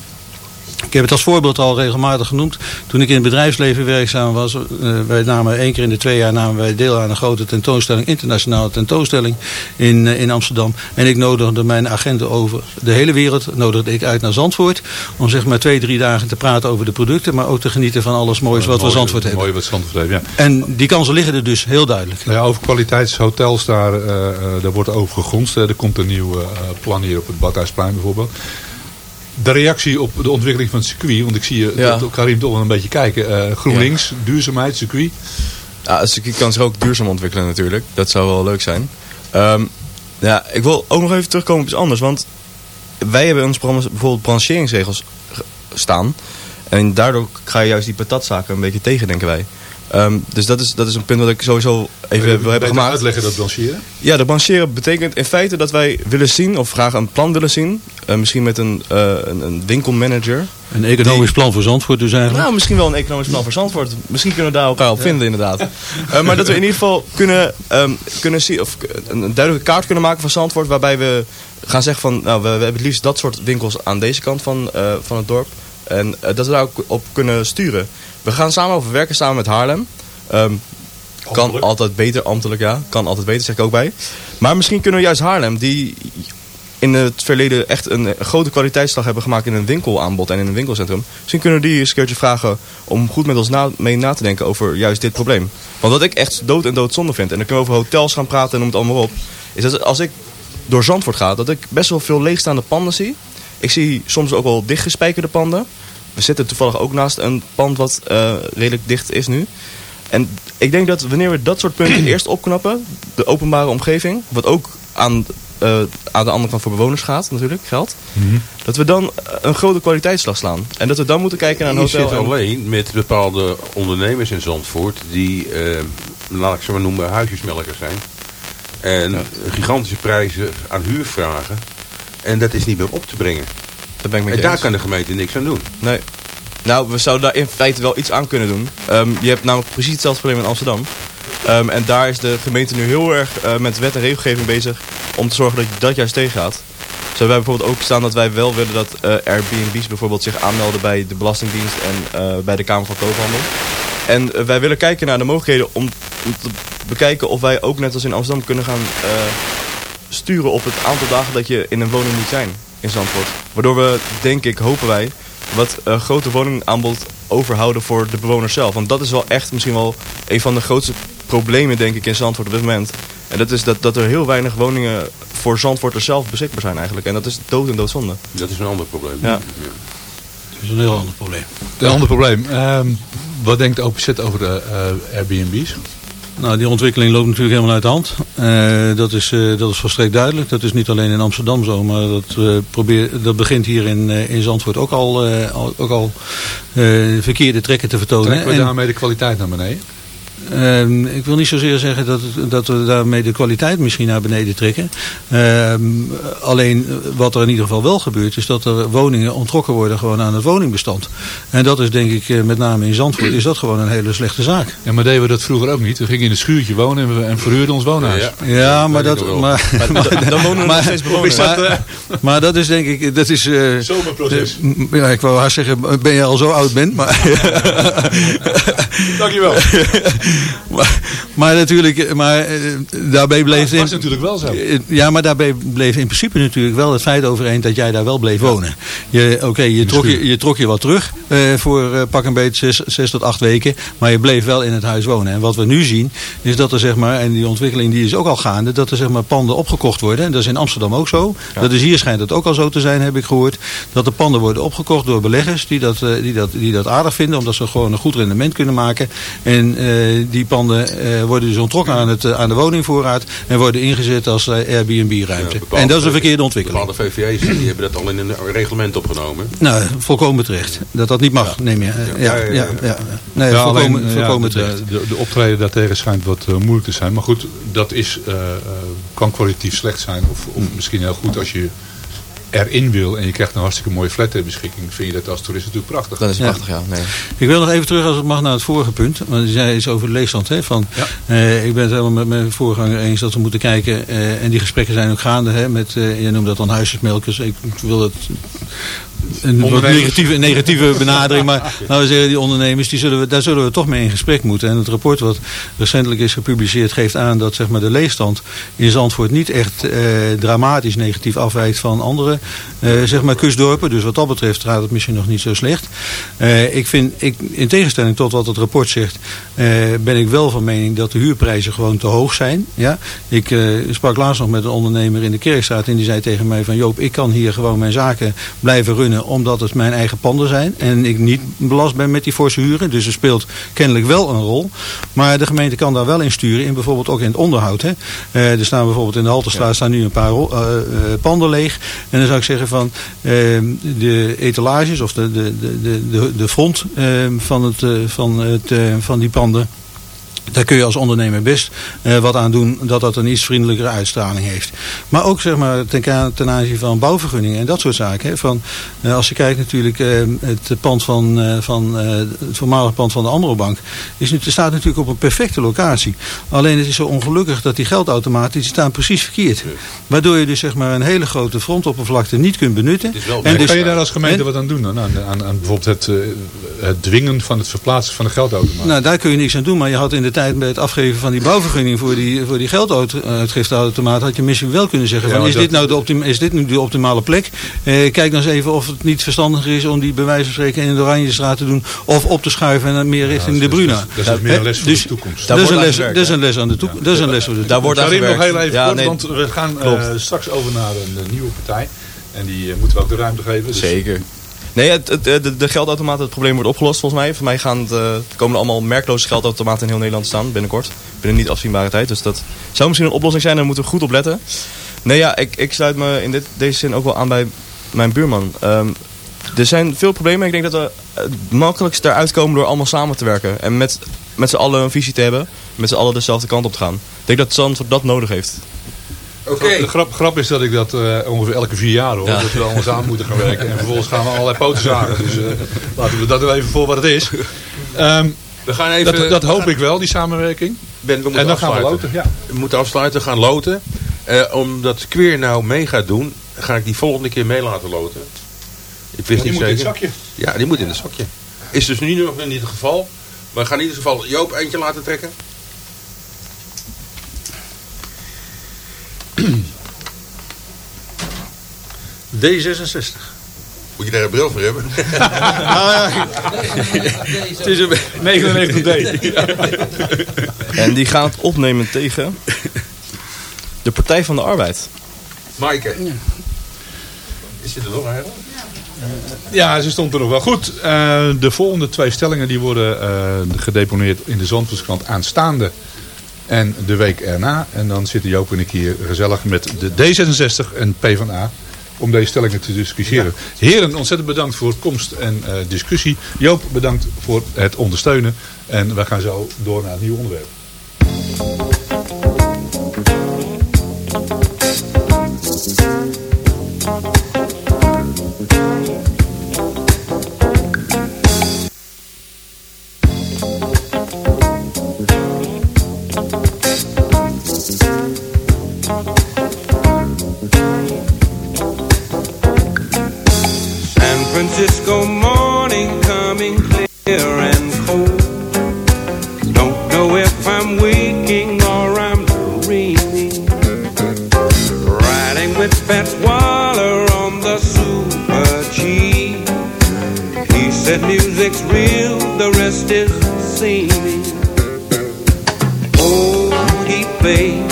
Ik heb het als voorbeeld al regelmatig genoemd. Toen ik in het bedrijfsleven werkzaam was, uh, wij namen één keer in de twee jaar namen wij deel aan een grote tentoonstelling, internationale tentoonstelling in, uh, in Amsterdam. En ik nodigde mijn agenten over de hele wereld, nodigde ik uit naar Zandvoort. Om zeg maar twee, drie dagen te praten over de producten, maar ook te genieten van alles moois ja, wat we Zandvoort hebben. Mooi wat Zandvoort heeft, ja. En die kansen liggen er dus heel duidelijk. Nou ja, over kwaliteitshotels, daar, uh, daar wordt over gegonst. Er komt een nieuw plan hier op het Badhuisplein bijvoorbeeld de reactie op de ontwikkeling van het circuit. Want ik zie je, ja. Karim, toch wel een beetje kijken. Uh, GroenLinks, ja. duurzaamheid, circuit. Ja, het circuit kan zich ook duurzaam ontwikkelen natuurlijk. Dat zou wel leuk zijn. Um, ja, ik wil ook nog even terugkomen op iets anders. Want wij hebben in ons programma bijvoorbeeld brancheringsregels staan. En daardoor ga je juist die patatzaken een beetje tegen, denken wij. Um, dus dat is, dat is een punt wat ik sowieso even wil, hebben gemaakt. uitleggen dat brancheren? Ja, dat brancheren betekent in feite dat wij willen zien, of graag een plan willen zien. Uh, misschien met een, uh, een, een, winkelmanager. Een economisch die... plan voor Zandvoort dus eigenlijk? Nou, misschien wel een economisch plan voor Zandvoort. Misschien kunnen we daar elkaar op vinden inderdaad. uh, maar dat we in ieder geval kunnen, um, kunnen zien, of een, een duidelijke kaart kunnen maken van Zandvoort. Waarbij we gaan zeggen van, nou, we, we hebben het liefst dat soort winkels aan deze kant van, van het dorp. En dat we daar ook op kunnen sturen. We gaan samen overwerken, samen met Haarlem. Um, kan altijd beter, ambtelijk ja. Kan altijd beter, zeg ik ook bij. Maar misschien kunnen we juist Haarlem, die in het verleden echt een grote kwaliteitsslag hebben gemaakt in een winkelaanbod en in een winkelcentrum. Misschien kunnen we die eens een keertje vragen om goed met ons na, mee na te denken over juist dit probleem. Want wat ik echt dood en doodzonde vind, en dan kunnen we over hotels gaan praten en noem het allemaal op, is dat als ik door Zandvoort ga, dat ik best wel veel leegstaande panden zie. Ik zie soms ook wel dichtgespijkerde panden. We zitten toevallig ook naast een pand wat uh, redelijk dicht is nu. En ik denk dat wanneer we dat soort punten eerst opknappen, de openbare omgeving, wat ook aan, uh, aan de andere kant voor bewoners gaat natuurlijk, geld, mm -hmm. dat we dan een grote kwaliteitsslag slaan. En dat we dan moeten kijken naar een hotel. Je zit alleen met bepaalde ondernemers in Zandvoort die, uh, laat ik ze maar noemen, huisjesmelkers zijn. En gigantische prijzen aan huur vragen. En dat is niet meer op te brengen. Daar ben ik met En daar eens. kan de gemeente niks aan doen. Nee. Nou, we zouden daar in feite wel iets aan kunnen doen. Ehm, je hebt namelijk precies hetzelfde probleem in Amsterdam. Ehm, en daar is de gemeente nu heel erg eh, met wet en regelgeving bezig om te zorgen dat je dat juist tegengaat. Zo hebben wij bijvoorbeeld ook staan dat wij wel willen dat eh, Airbnb's bijvoorbeeld zich aanmelden bij de Belastingdienst en eh, bij de Kamer van Koophandel. En wij willen kijken naar de mogelijkheden om, om te bekijken of wij ook net als in Amsterdam kunnen gaan sturen op het aantal dagen dat je in een woning moet zijn in Zandvoort. Waardoor we, denk ik, hopen wij, wat eh, grote woningaanbod overhouden voor de bewoners zelf. Want dat is wel echt misschien wel een van de grootste problemen, denk ik, in Zandvoort op dit moment. En dat is dat, dat er heel weinig woningen voor Zandvoorters zelf beschikbaar zijn eigenlijk. En dat is dood en doodzonde. Dat is een ander probleem. Ja. Dat is een heel ander probleem. Een ander probleem. Ehm, wat denkt de OPZ over de eh, Airbnb's? Nou, die ontwikkeling loopt natuurlijk helemaal uit de hand. Eh, dat, is, eh, dat is volstrekt duidelijk. Dat is niet alleen in Amsterdam zo, maar dat, eh, probeer, dat begint hier in, in Zandvoort ook al, al- ook al verkeerde trekken te vertonen. Trekken we En- daarmee de kwaliteit naar beneden? Ehm, ik wil niet zozeer zeggen dat, dat we daarmee de kwaliteit misschien naar beneden trekken. Ehm, alleen eh, wat er in ieder geval wel gebeurt is dat er woningen ontrokken worden gewoon aan het woningbestand. En dat is denk ik eh, met name in Zandvoort is dat gewoon een hele slechte zaak. Ja, maar deden we dat vroeger ook niet. We gingen in een schuurtje wonen en, we, en verhuurden ons woonhuis. Ja. Ja, maar dat, maar, Dan, wonen er nog steeds bewoners. maar, maar dat is denk ik, dat is... eh, Zomerproces. de- ja, ik wou haast zeggen, ben je al zo oud bent, maar... Dankjewel. maar, maar natuurlijk, maar eh, daarbij bleef... Dat was in- natuurlijk wel zo. Eh, Ja, maar daarbij bleef in principe natuurlijk wel het feit overeen dat jij daar wel bleef wonen. Oké, je, trok je, je trok je wat terug eh, voor pak een beetje zes, zes tot acht weken. Maar je bleef wel in het huis wonen. En wat we nu zien is dat er zeg maar, en die ontwikkeling die is ook al gaande, dat er zeg maar panden opgekocht worden. En dat is in Amsterdam ook zo. Dat is hier schijnt het ook al zo te zijn, heb ik gehoord. Dat de panden worden opgekocht door beleggers die dat, die dat, die dat aardig vinden. Omdat ze gewoon een goed rendement kunnen maken. En die panden eh, worden dus ontrokken aan, het, eh, aan de woningvoorraad. En worden ingezet als eh, Airbnb-ruimte. Ja, en dat is een verkeerde ontwikkeling. Bepaalde VVE's die hebben dat al in een reglement opgenomen. Nou, volkomen terecht. Dat dat niet mag, neem je. Eh, Ja, ja, ja, ja. Nee, Ja, volkomen, alleen, volkomen de, terecht. de, de optreden daartegen schijnt wat eh, moeilijk te zijn. Maar goed, dat is, eh, eh, kan kwalitatief slecht zijn. Of, of misschien heel goed als je erin wil en je krijgt een hartstikke mooie flat ter beschikking. Vind je dat als toerist natuurlijk prachtig. Dat is Ja. prachtig, ja. Nee. Ik wil nog even terug, als het mag, naar het vorige punt. Want je zei iets over de leegstand. Hè, van, Ja. eh, ik ben het helemaal met mijn voorganger eens dat we moeten kijken. eh, en die gesprekken zijn ook gaande. Hè, met, eh, je noemt dat dan huisjesmelkers. Ik wil het een wat negatieve, negatieve benadering. Maar nou, we zeggen die ondernemers, die zullen we, daar zullen we toch mee in gesprek moeten. En het rapport wat recentelijk is gepubliceerd geeft aan dat zeg maar, de leegstand in Zandvoort niet echt eh, dramatisch negatief afwijkt van andere eh, zeg maar, kustdorpen. Dus wat dat betreft gaat het misschien nog niet zo slecht. Eh, ik vind, ik, in tegenstelling tot wat het rapport zegt, eh, ben ik wel van mening dat de huurprijzen gewoon te hoog zijn. Ja? Ik eh, sprak laatst nog met een ondernemer in de Kerkstraat en die zei tegen mij van Joop, ik kan hier gewoon mijn zaken blijven runnen omdat het mijn eigen panden zijn en ik niet belast ben met die forse huren. Dus er speelt kennelijk wel een rol. Maar de gemeente kan daar wel in sturen, in bijvoorbeeld ook in het onderhoud. Hè. Eh, er staan bijvoorbeeld in de Halterstraat staan nu een paar eh, eh, panden leeg. En dan zou ik zeggen van eh, de etalages of de, de, de, de, de, front eh, van, het, van, het, van die panden. Daar kun je als ondernemer best eh, wat aan doen dat dat een iets vriendelijkere uitstraling heeft. Maar ook zeg maar, ten, aanzien van bouwvergunningen en dat soort zaken. Hè, van, eh, als je kijkt natuurlijk eh, het pand van, eh, van eh, het voormalige pand van de Amrobank. Is, nu- het staat natuurlijk op een perfecte locatie. Alleen het is zo ongelukkig dat die geldautomaten die staan precies verkeerd. Waardoor je dus zeg maar een hele grote frontoppervlakte niet kunt benutten. En dus- kan je daar als gemeente en- wat aan doen dan? Aan, aan, aan bijvoorbeeld het, eh, het dwingen van het verplaatsen van de geldautomaat? Nou, daar kun je niks aan doen. Maar je had in de tijd bij het afgeven van die bouwvergunning voor die, voor die gelduitgifteautomaat... had je misschien wel kunnen zeggen, Ja, van, maar is, dit nou de optima- is dit nu de optimale plek? Eh, kijk dan eens even of het niet verstandiger is om die bij wijze van spreken in de Oranjestraat te doen... of op te schuiven en meer richting de Bruna. Dat is, dat is meer een les voor Dus- de toekomst. Daar Dat is, een les, dat is een les aan de toekomst. Dat is een les voor de Daar toekomst. Karim, nog heel even Ja, kort, nee, want we gaan eh, straks over naar een eh, nieuwe partij. En die eh, moeten we ook de ruimte geven. Dus Zeker. Nee, het, het, de, geldautomaten, het probleem wordt opgelost volgens mij. Voor mij gaan eh, komen er allemaal merkloze geldautomaten in heel Nederland staan binnenkort. Binnen niet afzienbare tijd. Dus dat zou misschien een oplossing zijn, daar moeten we goed op letten. Nee ja, ik, ik sluit me in dit, deze zin ook wel aan bij mijn buurman. Ehm, er zijn veel problemen. Ik denk dat we het makkelijkst eruit komen door allemaal samen te werken. En met, met z'n allen een visie te hebben. Met z'n allen dezelfde kant op te gaan. Ik denk dat Zandvoort dat nodig heeft. De grap, grap is dat ik dat eh, ongeveer elke vier jaar hoor. Ja. Dat we allemaal samen moeten gaan werken. En vervolgens gaan we allerlei poten zagen. Dus eh, laten we dat wel even voor wat het is. Ehm, We gaan even... dat, dat we hoop gaan- ik wel, die samenwerking. Ben, we moeten En dan gaan we afsluiten. loten. Ja. We moeten afsluiten, gaan loten. Eh, omdat Queer nou mee gaat doen, ga ik die volgende keer mee laten loten. Ik wist Die niet moet in zeker. het zakje. Ja, die moet in het zakje. Is dus nu nog niet het geval. Maar we gaan in ieder geval Joop eentje laten trekken. D66. Moet je daar een bril voor hebben? Het is een 99D. En die gaat opnemen tegen de Partij van de Arbeid. Maaike. Is dit er nog eigenlijk? Ja, ze stond er nog wel. Goed, eh, de volgende twee stellingen die worden eh, gedeponeerd in de Zandvoortskrant aanstaande. En de week erna. En dan zitten Joop en ik hier gezellig met de D66 en PvdA om deze stellingen te discussiëren. Heren, ontzettend bedankt voor komst en eh, discussie. Joop, bedankt voor het ondersteunen. En we gaan zo door naar het nieuwe onderwerp. Fats Waller on the Super G. He said music's real, the rest is seeming. Oh, he played,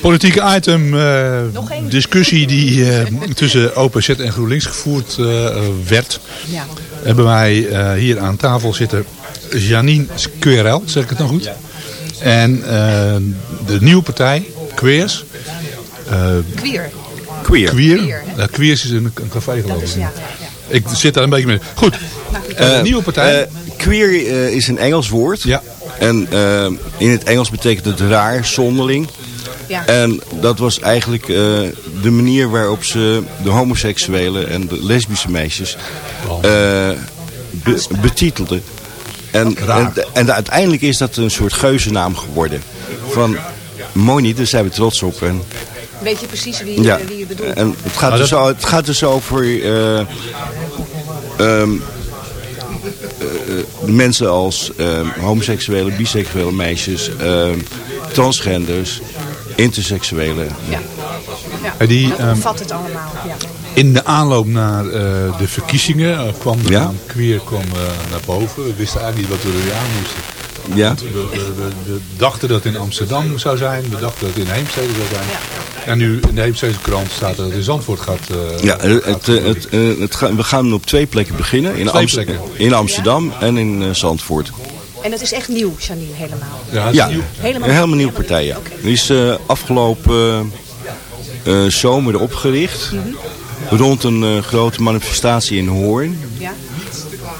politieke item, eh, discussie die eh, tussen OPZ en GroenLinks gevoerd eh, werd, Ja. hebben wij eh, hier aan tafel zitten Janine Squirel, zeg ik het nog goed. En de nieuwe partij, Queers. eh, Queer. Queer. Queer. Queers is een, een café geloof ik. ja. ja. Ik zit daar een beetje mee. Goed. Eh, de nieuwe partij. Queer eh, is een Engels woord. Ja. En in het Engels betekent het raar, zonderling. Ja. En dat was eigenlijk eh, de manier waarop ze de homoseksuelen en de lesbische meisjes be- betitelden. En, en, en uiteindelijk is dat een soort geuzennaam geworden. Van, mooi niet, daar zijn we trots op. En, Weet je precies wie, ja, wie je bedoelt? en het, gaat dus het gaat dus over eh, ehm, eh, de mensen als ehm, homoseksuele, biseksuele meisjes, ehm, transgenders, interseksuelen. ja. Ja. Die, dat ehm, omvat het allemaal. Ja. In de aanloop naar eh, de verkiezingen eh, kwam de Ja. naam Queer kwam, eh, naar boven. We wisten eigenlijk niet wat we er aan moesten. Ja? We, we, we- we dachten dat het in Amsterdam zou zijn. We dachten dat het in Heemstede zou zijn. En nu in de Heemstede krant staat dat het in Zandvoort gaat. eh, Ja, gaat het, het, het, eh, we gaan op twee plekken beginnen. In, Twee Amst- plekken. in Amsterdam en in Zandvoort. En dat is echt nieuw, Janine, helemaal. ja, het is Ja, nieuw. Helemaal een helemaal nieuw. nieuwe partij. Ja. Die is eh, afgelopen eh, eh, zomer opgericht. Mhm. Rond een eh, grote manifestatie in Hoorn. Ja?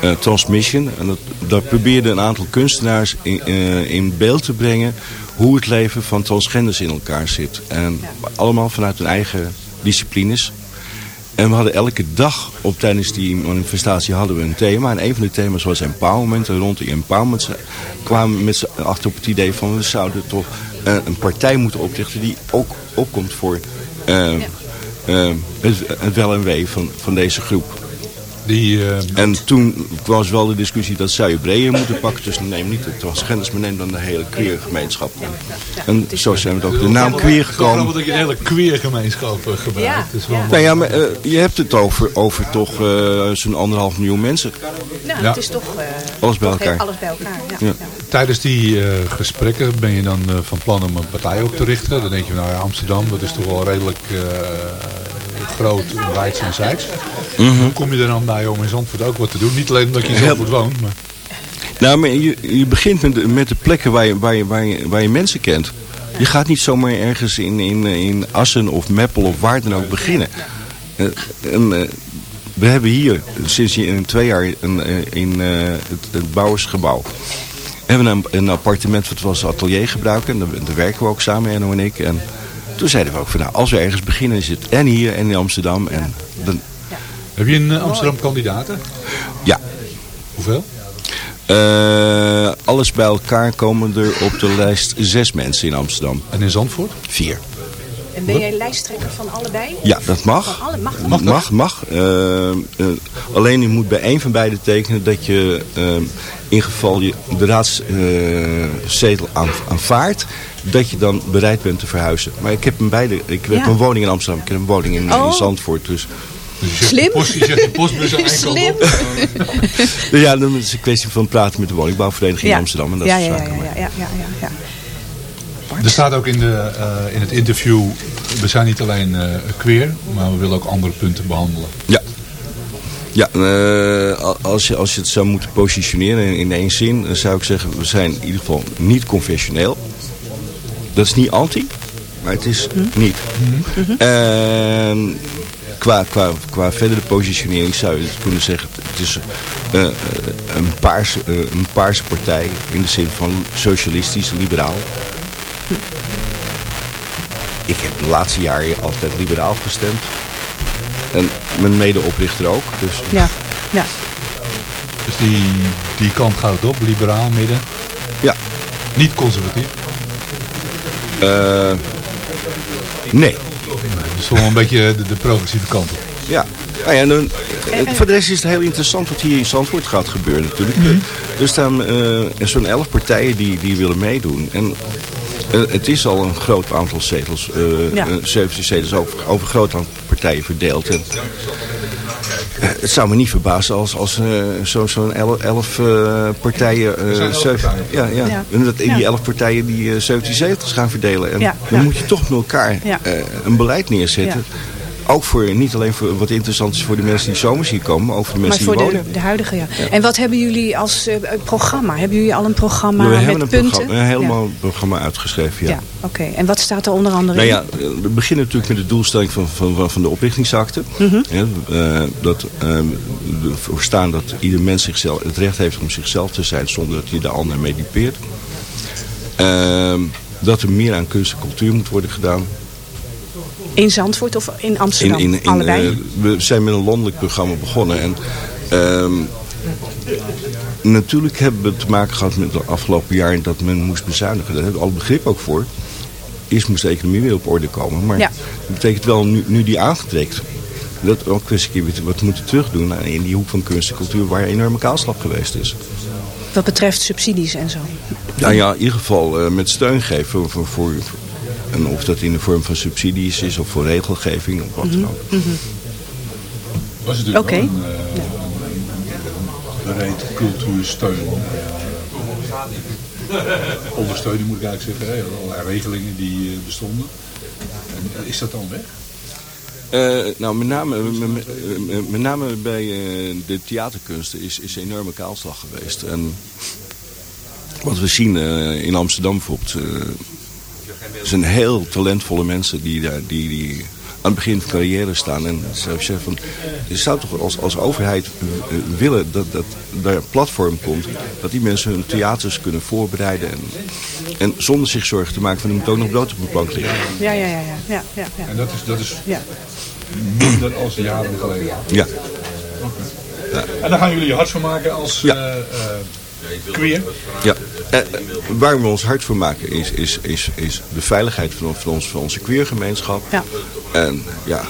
eh, Transmission. En dat, daar probeerden een aantal kunstenaars in, eh, in beeld te brengen hoe het leven van transgenders in elkaar zit. En allemaal vanuit hun eigen disciplines. En we hadden elke dag op tijdens die manifestatie hadden we een thema. En een van de thema's was empowerment. En rond die empowerment kwamen we met z'n achter op het idee van we zouden toch eh, een partij moeten oprichten die ook opkomt voor eh, eh, het, het wel en wee van, van deze groep. Die, eh, En toen was wel de discussie dat zou je breder moeten pakken. Dus neem niet de transgenders, maar neem dan de hele queer gemeenschap. En zo zijn we ook de naam queer gekomen. dat je een hele queer gemeenschap eh, gebruikt. Ja, mooi. Nou ja, maar eh, je hebt het over, over toch eh, zo'n anderhalf miljoen mensen. Nou, Ja. het is toch... eh, Alles bij elkaar. Alles bij elkaar, ja. Tijdens die eh, gesprekken ben je dan eh, van plan om een partij op te richten. Dan denk je, nou ja, Amsterdam, dat is toch wel redelijk eh, groot, wijds en zijds. Hoe kom je er dan bij om in Zandvoort ook wat te doen? Niet alleen omdat je in Zandvoort woont, maar... Nou, maar je, je begint met de, met de plekken waar je, waar, je, waar, je, waar je mensen kent. Je gaat niet zomaar ergens in, in, in Assen of Meppel of waar dan ook beginnen. Eh, en, eh, we hebben hier sinds in twee jaar een, eh, in het, het Bouwersgebouw... hebben we een, een appartement wat we als atelier gebruiken. En daar, daar werken we ook samen, Enno en ik. En toen zeiden we ook van, nou, als we ergens beginnen is het en hier en in Amsterdam. En dan, Heb je een eh, Amsterdam kandidaten? ja, Hoeveel? Eh, alles bij elkaar komen er op de lijst zes mensen in Amsterdam. En in Zandvoort? Vier. En ben jij lijsttrekker van allebei? Ja, dat mag. Van alle, mag dat? Mag, mag. mag. Eh, eh, alleen je moet bij één van beide tekenen dat je eh, in geval je de raadszetel aan, aanvaardt, dat je dan bereid bent te verhuizen. Maar ik heb een, beide, ik heb Ja. een woning in Amsterdam, ik heb een woning in, in Oh. Zandvoort. Dus Dus je zegt Slim. de post- je zegt de postbus aan Slim. ja, dan is het een kwestie van praten met de woningbouwvereniging in Amsterdam. En dat ja, soort ja, zaken. ja, ja, ja, ja. Er staat ook in, de, eh, in het interview, we zijn niet alleen eh, queer, maar we willen ook andere punten behandelen. Ja. Ja, eh, al- als, je, als je het zou moeten positioneren in, in één zin, dan zou ik zeggen, we zijn in ieder geval niet conventioneel. Dat is niet anti, maar het is niet. En qua, qua, qua verdere positionering zou je het kunnen zeggen, het is een, paarse, eh, een paarse partij in de zin van socialistisch, liberaal. Ik heb de laatste jaren altijd liberaal gestemd. En mijn medeoprichter ook. Dus ja. ja. Dus die, die kant gaat het op, liberaal, midden. ja. Niet conservatief. eh, nee. Dus toch wel een beetje de, de progressieve kant op. Ja. Nou ja, dan, voor de rest is het heel interessant wat hier in Zandvoort gaat gebeuren natuurlijk. Er staan eh, zo'n elf partijen die, die willen meedoen. En het is al een groot aantal zetels, eh Ja. eh, 17 zetels over, over een groot aantal partijen verdeeld. En, eh, het zou me niet verbazen als, als eh, zo- zo'n elf, elf eh, partijen... eh, elf partijen. ja, ja. Ja. En dat in die Ja. elf partijen die eh, 17 zetels gaan verdelen. En Ja, dan ja. moet je toch met elkaar Ja. eh, een beleid neerzetten. Ook voor, niet alleen voor wat interessant is voor de mensen die zomers hier komen, maar ook voor de Maar mensen voor die de, wonen. de huidige, ja. En wat hebben jullie als eh, programma? Hebben jullie al een programma we met hebben een, punten? programma, een helemaal programma uitgeschreven, Ja, oké. En wat staat er onder andere Nou in? ja, we beginnen natuurlijk met de doelstelling van, van, van- de oprichtingsakte. Ja, eh, dat eh, we verstaan dat ieder mens zichzelf, het recht heeft om zichzelf te zijn zonder dat hij de ander mee dupeert. Ehm, dat er meer aan kunst en cultuur moet worden gedaan. In Zandvoort of in Amsterdam? In, in, in, Allebei? eh, we zijn met een landelijk programma begonnen. En, ehm, natuurlijk hebben we te maken gehad met de afgelopen jaren dat men moest bezuinigen. Daar hebben we al begrip ook voor. Eerst moest de economie weer op orde komen. Maar Ja. dat betekent wel nu, nu die aangetrekt. Dat we ook eens een keer wat moeten terugdoen in die hoek van kunst en cultuur waar een enorme kaalslag geweest is. Wat betreft subsidies en zo. Nou ja, in ieder geval eh, met steun geven voor, voor, voor- en of dat in de vorm van subsidies is of voor regelgeving of wat dan ook. was natuurlijk Oké. wel een, eh, een breed cultuursteun. eh, ondersteuning moet ik eigenlijk zeggen. Hè. Allerlei regelingen die eh, bestonden. En, is dat dan weg? Eh, nou, met name, met, met- met- met name bij eh, de theaterkunsten is, is een enorme kaalslag geweest. En wat we zien eh, in Amsterdam bijvoorbeeld, eh zijn heel talentvolle mensen die, daar, die, die aan het begin van carrière staan. En zeggen van, je zou toch als, als overheid willen dat, dat daar een platform komt, dat die mensen hun theaters kunnen voorbereiden. En, en zonder zich zorgen te maken van, er moet ook nog brood op de plank liggen. Ja, ja, ja. ja, ja, ja, ja. En dat is, dat is ja. minder als jaren geleden. Ja. En daar gaan jullie je hard van maken als Ja. eh, eh, queer. Ja, eh, eh, waar we ons hard voor maken is, is, is, is de veiligheid van, van, ons, van onze queergemeenschap. Ja. En ja,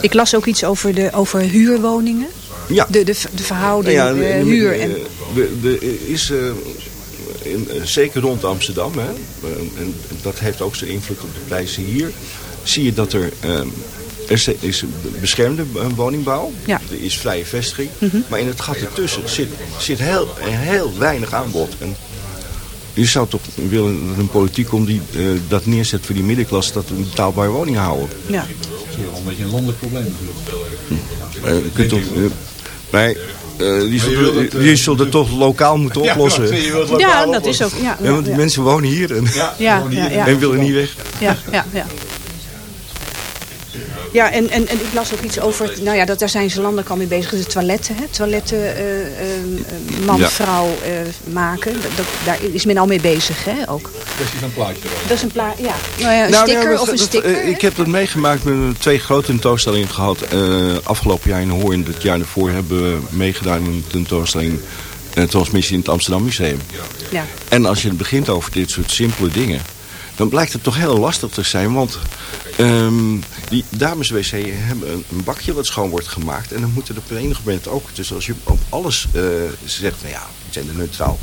Ik las ook iets over, de, over huurwoningen. ja. De, de, de verhouding ja, eh, de- huur en... de- de- is, eh, in, eh, zeker rond Amsterdam, hè, en, en dat heeft ook zijn invloed op de prijzen hier, zie je dat er... ehm, er is- beschermde eh, woningbouw, Ja. er is vrije vestiging, maar in het gat ertussen zit, zit heel, heel weinig aanbod. En je zou toch willen dat een politiek komt die eh, dat neerzet voor die middenklasse, dat we een betaalbare woning houden. Ja. Dat is wel een beetje een landelijk probleem natuurlijk. Eh, je kunt toch, eh, maar die, die zult het toch lokaal moeten oplossen. ja, dat is ook... Ja, Ja, want die ja, mensen wonen hier en, ja, ja, ja, en willen niet weg. ja, ja, ja. Ja, en, en, en ik las ook iets over, nou ja, dat, daar zijn ze landelijk al mee bezig. De toiletten, hè? toiletten eh, eh, eh, man, Ja. vrouw eh, maken. Dat, dat- daar is men al mee bezig, hè, ook. Dat is een plaatje erover. Dat is een plaat, ja. Nou ja, een Nou, sticker ja, dat- of een dat- sticker. ik heb dat meegemaakt met een- twee grote tentoonstellingen gehad. Eh, afgelopen jaar in Hoorn, het jaar daarvoor hebben we meegedaan in een tentoonstelling uh, Transmissie in het Amsterdam Museum. ja. En als je begint over dit soort simpele dingen, dan blijkt het toch heel lastig te zijn. Want ehm, die dameswc hebben een, een bakje wat schoon wordt gemaakt. En dan moet op een enig moment ook, dus als je op alles eh, zegt, nou ja, genderneutraal.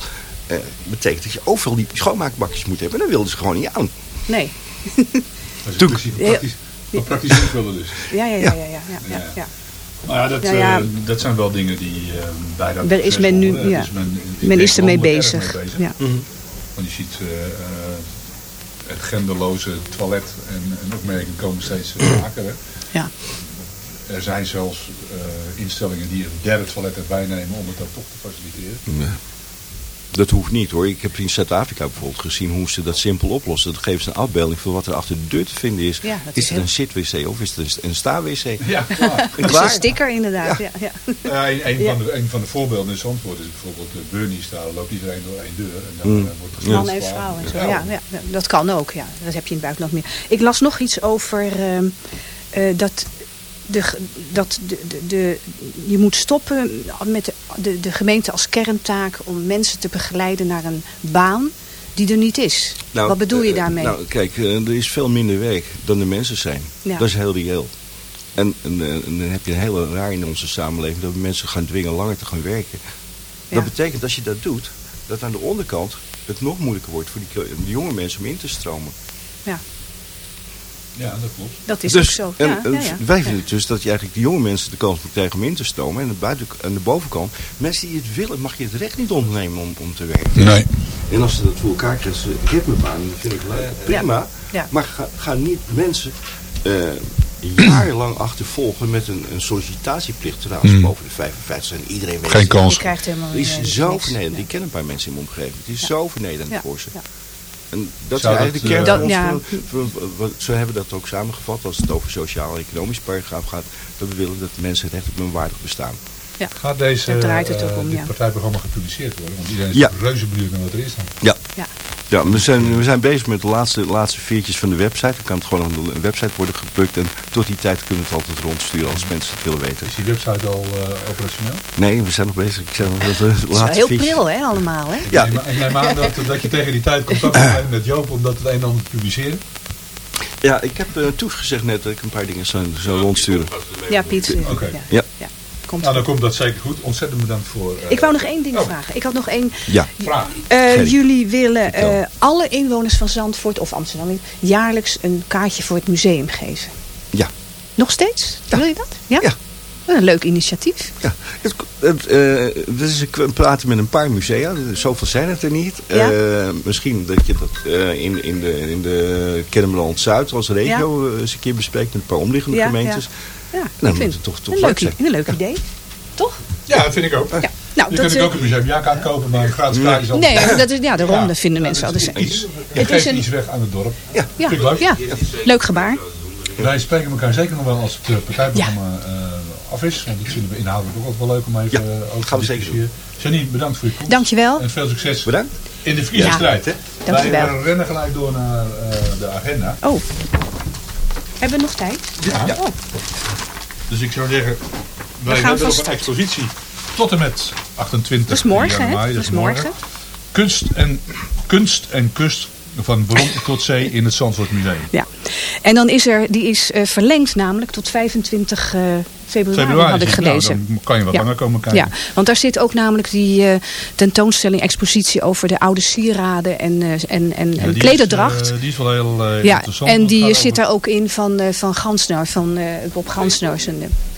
eh betekent dat je overal die schoonmaakbakjes moet hebben. En dan wilden ze gewoon niet aan. Nee. Dat is praktisch, wat praktisch invullen dus. Ja, ja, ja, ja, ja, ja, ja, ja. Maar ja, dat, Nou ja. eh, dat zijn wel dingen die bij dat Daar is men nu- ja. Dus men, is ermee bezig. mee bezig. Ja. Want je ziet het genderloze toilet en, en opmerkingen komen steeds vaker. Hè. ja. Er zijn zelfs eh, instellingen die een derde toilet erbij nemen om het dan toch te faciliteren. Nee. Dat hoeft niet hoor. Ik heb in Zuid-Afrika bijvoorbeeld gezien hoe ze dat simpel oplossen. Dan geven ze een afbeelding van wat er achter de deur te vinden is. Ja, dat is is het heel- een zit-wc of is het een- een sta-wc? Ja, klaar. En Dat is klaar. een sticker inderdaad. Ja. Ja, Ja, een, een Ja. Van de, een van de voorbeelden in Zandvoort is bijvoorbeeld de Burnies. Daar loopt iedereen door één deur. En dan Mm. eh, wordt het Man en vrouw en zo. Ja, ja, ja, dat kan ook. Ja. Dat heb je in het buitenland meer. Ik las nog iets over ehm, eh, dat, de, dat de, de, de, je moet stoppen met de, de, gemeente als kerntaak om mensen te begeleiden naar een baan die er niet is. Wat bedoel je eh, daarmee? Nou, kijk, eh, er is veel minder werk dan de mensen zijn. Ja. Dat is heel reëel. En, en, eh, en dan heb je een hele raar in onze samenleving dat we mensen gaan dwingen langer te gaan werken. Ja. Dat betekent als je dat doet, dat aan de onderkant het nog moeilijker wordt voor die, die jonge mensen om in te stromen. Ja, dat klopt. dat is dus, ook zo. En, ja, en ja, ja. Wij Ja. vinden het dus dat je eigenlijk de jonge mensen de kans moet krijgen om in te stromen. En de, buiten, aan de bovenkant, mensen die het willen, mag je het recht niet ontnemen om, om te werken. Nee. En als ze dat voor elkaar krijgen, ze- ik heb mijn baan, dat vind ik leuk, prima. Ja. Maar ga, ga niet mensen eh, jarenlang achtervolgen met een, een sollicitatieplicht trouwens Hmm. boven de 55 zijn. Iedereen weet Geen kans. Je krijgt helemaal Het is eh, zo vernederend. Ja. Ik ken een paar mensen in mijn omgeving. Het is Ja. zo vernederend Ja. voor ze. Ja. En dat Zou is eigenlijk dat, de kern eh, van Dat- ons. ja. van- van- van- Zo hebben we dat ook samengevat als het over sociaal-economisch paragraaf gaat. Dat we willen dat mensen recht op een waardig bestaan. Gaat deze het ook eh, om, dit ja. partijprogramma gepubliceerd worden? Want iedereen is Ja. reuze benieuwd naar wat er is dan. Ja. Ja. We zijn, we zijn bezig met de laatste, laatste veertjes van de website. Dan kan het gewoon op een website worden geplukt. En tot die tijd kunnen we het altijd rondsturen als mensen het willen weten. Is die website al eh, operationeel? Nee, we zijn nog bezig. Ik zeg nog dat de Het is wel laatste heel veertjes- pril, hè, allemaal, hè? Ja, ik neem aan dat, dat je tegen die tijd contact hebt met Joop om dat het een en ander te publiceren. ja, ik heb uh, toegezegd net dat ik een paar dingen zou, zou rondsturen. Ja, Piet. eh, Oké. Ja. Ja. Komt Nou, dan komt dat zeker goed. Ontzettend bedankt voor... eh, Ik wou nog één ding Oh. vragen. Ik had nog één. Ja, Vraag. Eh, jullie willen eh, alle inwoners van Zandvoort of Amsterdam jaarlijks een kaartje voor het museum geven. Ja. Nog steeds? Ja. Wil je dat? Ja? Ja. Wat Een leuk initiatief. ja. Het, het, eh, een praten met een paar musea. Zoveel zijn het er niet. Ja. Eh, misschien dat je dat eh, in, in de, in de Kennemerland Zuid als regio eens een keer bespreekt met een paar omliggende Ja, gemeentes. Ja, ik moet vind het toch- toch een leuk een leuk idee. Toch? Ja, dat vind ik ook. Ja. Nou, Je dat, kunt eh, ook een museumjaarkaart kopen, maar een gratis kaart is altijd... nee, dat is, ja, daarom Ja. dat vinden mensen Ja, altijd. dat is iets. Je Het is geeft een- iets weg aan het dorp. Ja. Ja, Vind ik leuk. ja, leuk gebaar. Wij spreken elkaar zeker nog wel als het eh, partijprogramma eh, af is. Want dat vinden we inhoudelijk ook altijd wel leuk om even Ja, over gaan we te zeker discussiëren. Janine, bedankt voor je komst. Dankjewel. En veel succes Bedankt. in de verkiezingsstrijd. Ja. Dankjewel. Wij rennen gelijk door naar eh, de agenda. Oh. Hebben we nog tijd? Ja. Oh. Dus ik zou zeggen, wij gaan hebben nog een expositie tot en met 28 Dat is morgen, januari. Dat is morgen. Kunst en, kunst en kust van bron tot zee in het Zandvoort Museum. Ja. En dan is er, die is eh, verlengd namelijk tot 25 eh, februari, Februari had ik gelezen. Nou, dan kan je wat Ja. langer komen kijken. Ja, want daar zit ook namelijk die eh, tentoonstelling, expositie over de oude sieraden en, eh, en, en, Ja, en die is, klederdracht. eh, die is wel heel ja, interessant. en die zit over- er ook in van, van Gansner, van Bob Gansner. Zijn,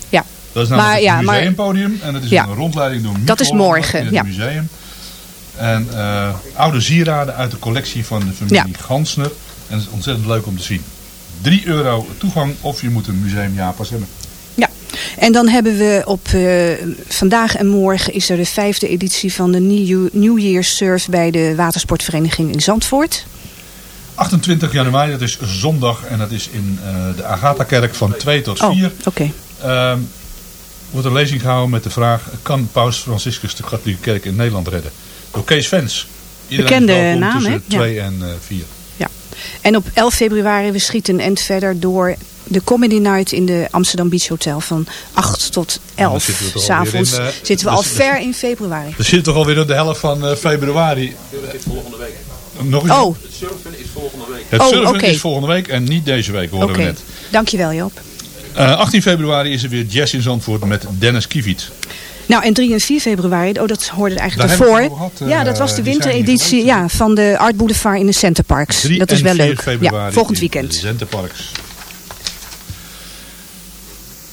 ja. Dat is namelijk Maar, ja, het maar- museumpodium. En dat is Ja. een rondleiding door Dat is morgen, in het ja. museum. En eh, oude sieraden uit de collectie van de familie Ja. Gansner. En het is ontzettend leuk om te zien. 3 euro toegang of je moet een museumjaarpas hebben. Ja, en dan hebben we op eh, vandaag en morgen is er de vijfde editie van de New, New Year's Surf bij de watersportvereniging in Zandvoort. 28 januari, dat is zondag. En dat is in eh, de Agatha-kerk van 2 tot 4. Oh, oké. Ehm, wordt een lezing gehouden met de vraag... kan Paus Franciscus de katholieke kerk in Nederland redden? Door Kees Vens. Iedereen is Bekende naam, tussen hè? Ja. 2 en eh 4. Ja. En op 11 februari we schieten een end verder door de Comedy Night in de Amsterdam Beach Hotel van 8 tot dan 11. zitten we S'avonds in, eh, zitten we al dus- ver in februari. We zitten toch alweer op de helft van eh, februari. volgende week. Nog eens? Oh, Het surfen is volgende week. Het oh, surfen oké. is volgende week en niet deze week, hoorden oké. we net. Dankjewel Joop. Eh, 18 februari is er weer Jazz in Zandvoort met Dennis Kieviet. Nou, en 3 en 4 februari, oh, dat hoorde er eigenlijk Daar ervoor. ja, dat eh, was de wintereditie ja, van de Art Boulevard in de Centerparks. 3 Dat is wel 4 leuk. Ja, volgend in weekend. de Centerparks.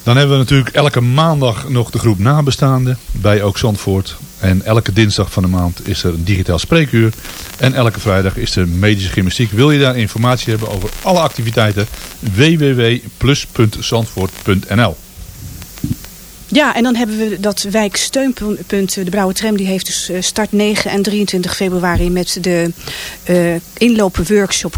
Dan hebben we natuurlijk elke maandag nog de groep nabestaanden bij Ook Zandvoort. En elke dinsdag van de maand is er een digitaal spreekuur. En elke vrijdag is er medische gymnastiek. Wil je daar informatie hebben over alle activiteiten? www.plus.zandvoort.nl Ja, en dan hebben we dat wijksteunpunt, de Brouwe Tram, die heeft dus eh, start 9 en 23 februari met de eh inlopen workshop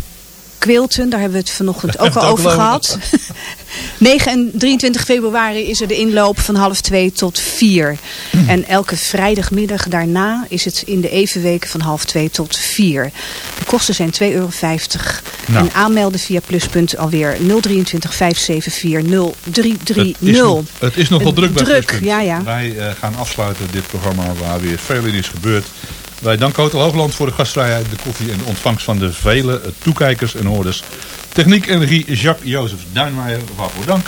Quilten. Daar hebben we het vanochtend ook al over gehad. 9 en 23 februari is er de inloop van half 2 tot 4. En elke vrijdagmiddag daarna is het in de evenweken van half 2 tot 4. De kosten zijn 2,50 euro. Nou. En aanmelden via pluspunt alweer 023 574 0330. Het is nog, het is nog wel druk bij Druk, Pluspunt. ja, ja. Wij eh, gaan afsluiten dit programma waar weer veel in is gebeurd. Wij danken Hotel Hoogland voor de gastvrijheid, de koffie en de ontvangst van de vele toekijkers en hoorders. Techniek en regie Jacques-Jozef Duinmeijer, waarvoor dank.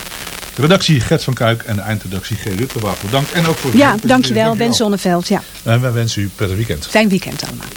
Redactie Gert van Kuik en de eindredactie G. Rutte, waarvoor dank. En ook voor de ja, dankjewel, dankjewel, Ben Zonneveld. Ja. En wij wensen u prettig weekend. Fijn weekend allemaal.